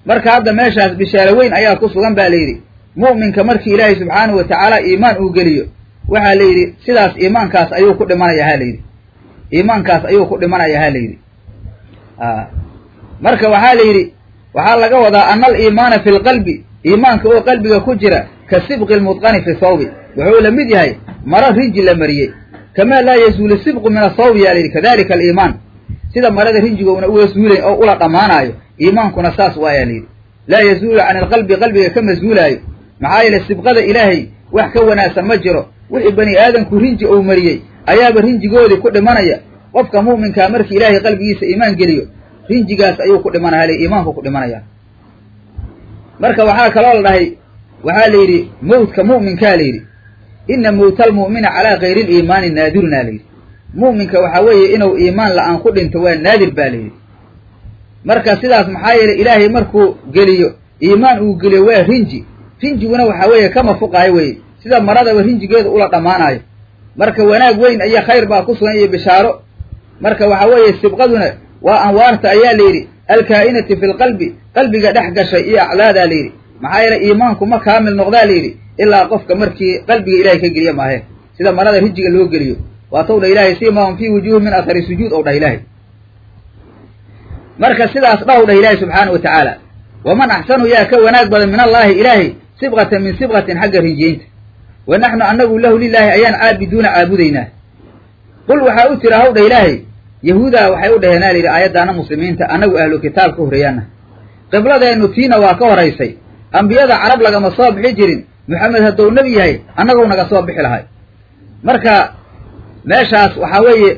Marka hadda meeshaas bishaaro weyn ayaa ku sugan baa la yidhi mu'minka markii ilaahay subxaanahu wa tacaala iimaan uu geliyo waxaa la yidhi sidaas iimaankaas ayuu ku dhimanaya ha yidhi. Iimaankaas ayuu ku dhimanaya ha la yidhi. Marka waxaa la yidhi waxaa laga wadaa ana aliimaana fi lqalbi iimaanka oo qalbiga ku jira ka sibqi lmudqani fi thawbi wuxuu la mid yahay maro rinji la mariyey. Kamaa laa yazuulu sibqu min athawbi yaa la yidhi kadalika aliimaan. Sida marada rinjigouna uga suulayn oo ula dhammaanaayo iimaankuna saas waayaa la yidhi. Laa yazuulu can alqalbi qalbiga kama zuulaayo maxaa yeele sibqada ilaahay wax ka wanaagsan ma jiro wixii bani aadamku rinji uu mariyey ayaaba rinjigoodii ku dhimanaya. Qofka mu'minkaa markii ilaahay qalbigiisa iimaan geliyo rinjigaas ayuu ku dhimanaya hale iimaanku ku dhimanaya. Marka waxaa kaloo la dhahay waxaa la yidhi mawtka mu'minkaa la yidhi ina mawta almu'mina calaa kayri liimaani naadirunaa la yidhi. Mu'minka waxaa weeye inuu iimaan la'aan ku dhinto waa naadir baa la yidhi. Marka sidaas maxaa yeelay ilaahay markuu geliyo iimaan uu geliyo waa rinji. Rinjiguna waxaa weeye kama fuqaayo weye sida maradaba rinjigeedu ula dhammaanayo marka wanaag weyn iyo khayr baa ku sugan iyo bishaaro. Marka waxaa weeye sibqaduna waa anwaarta ayaa la yidhi alkaa'inati fi lqalbi qalbiga dhex gashay iyo aclaadaa la yidhi. Maxaa yeelay iimaanku ma kaamil noqdaa la yidhi ilaa qofka markii qalbiga ilahay ka geliya maahe. Sida marada rinjiga loo geliyo. Waatau dha ilaahay simahum fii wujuuhi min athari sujuud ou dhah ilaahay. Marka sidaas dhaw dhah ilaahay subxaana wa tacaala waman axsanu yaa ka wanaag badan min allaahi ilaahay sibqatan min sibqatin xagga rinjiyeynta wa naxnu annagu lahu lilaahi ayaan caabiduuna caabudaynaa qul waxaa u tira hawdha ilaahay yahuudaa waxay u dhaheen aa la yidhi aayaddaana muslimiinta annagu ahlu kitaab ka horreeyaana qibladeennu tiina waa ka horaysay ambiyada carab lagama soo bixi jirin. Moxamed hadduu nebi yahay annagou naga soo bixi lahay. Marka meeshaas waxaa weeye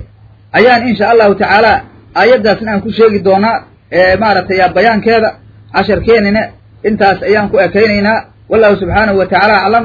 ayaan insha allahu tacaala aayaddaasna aan ku sheegi doonaa ee maaragtay bayaankeeda casharkeenina intaas ayaan ku ekaynaynaa. Wallahu subxaanahu wa tacaala aclam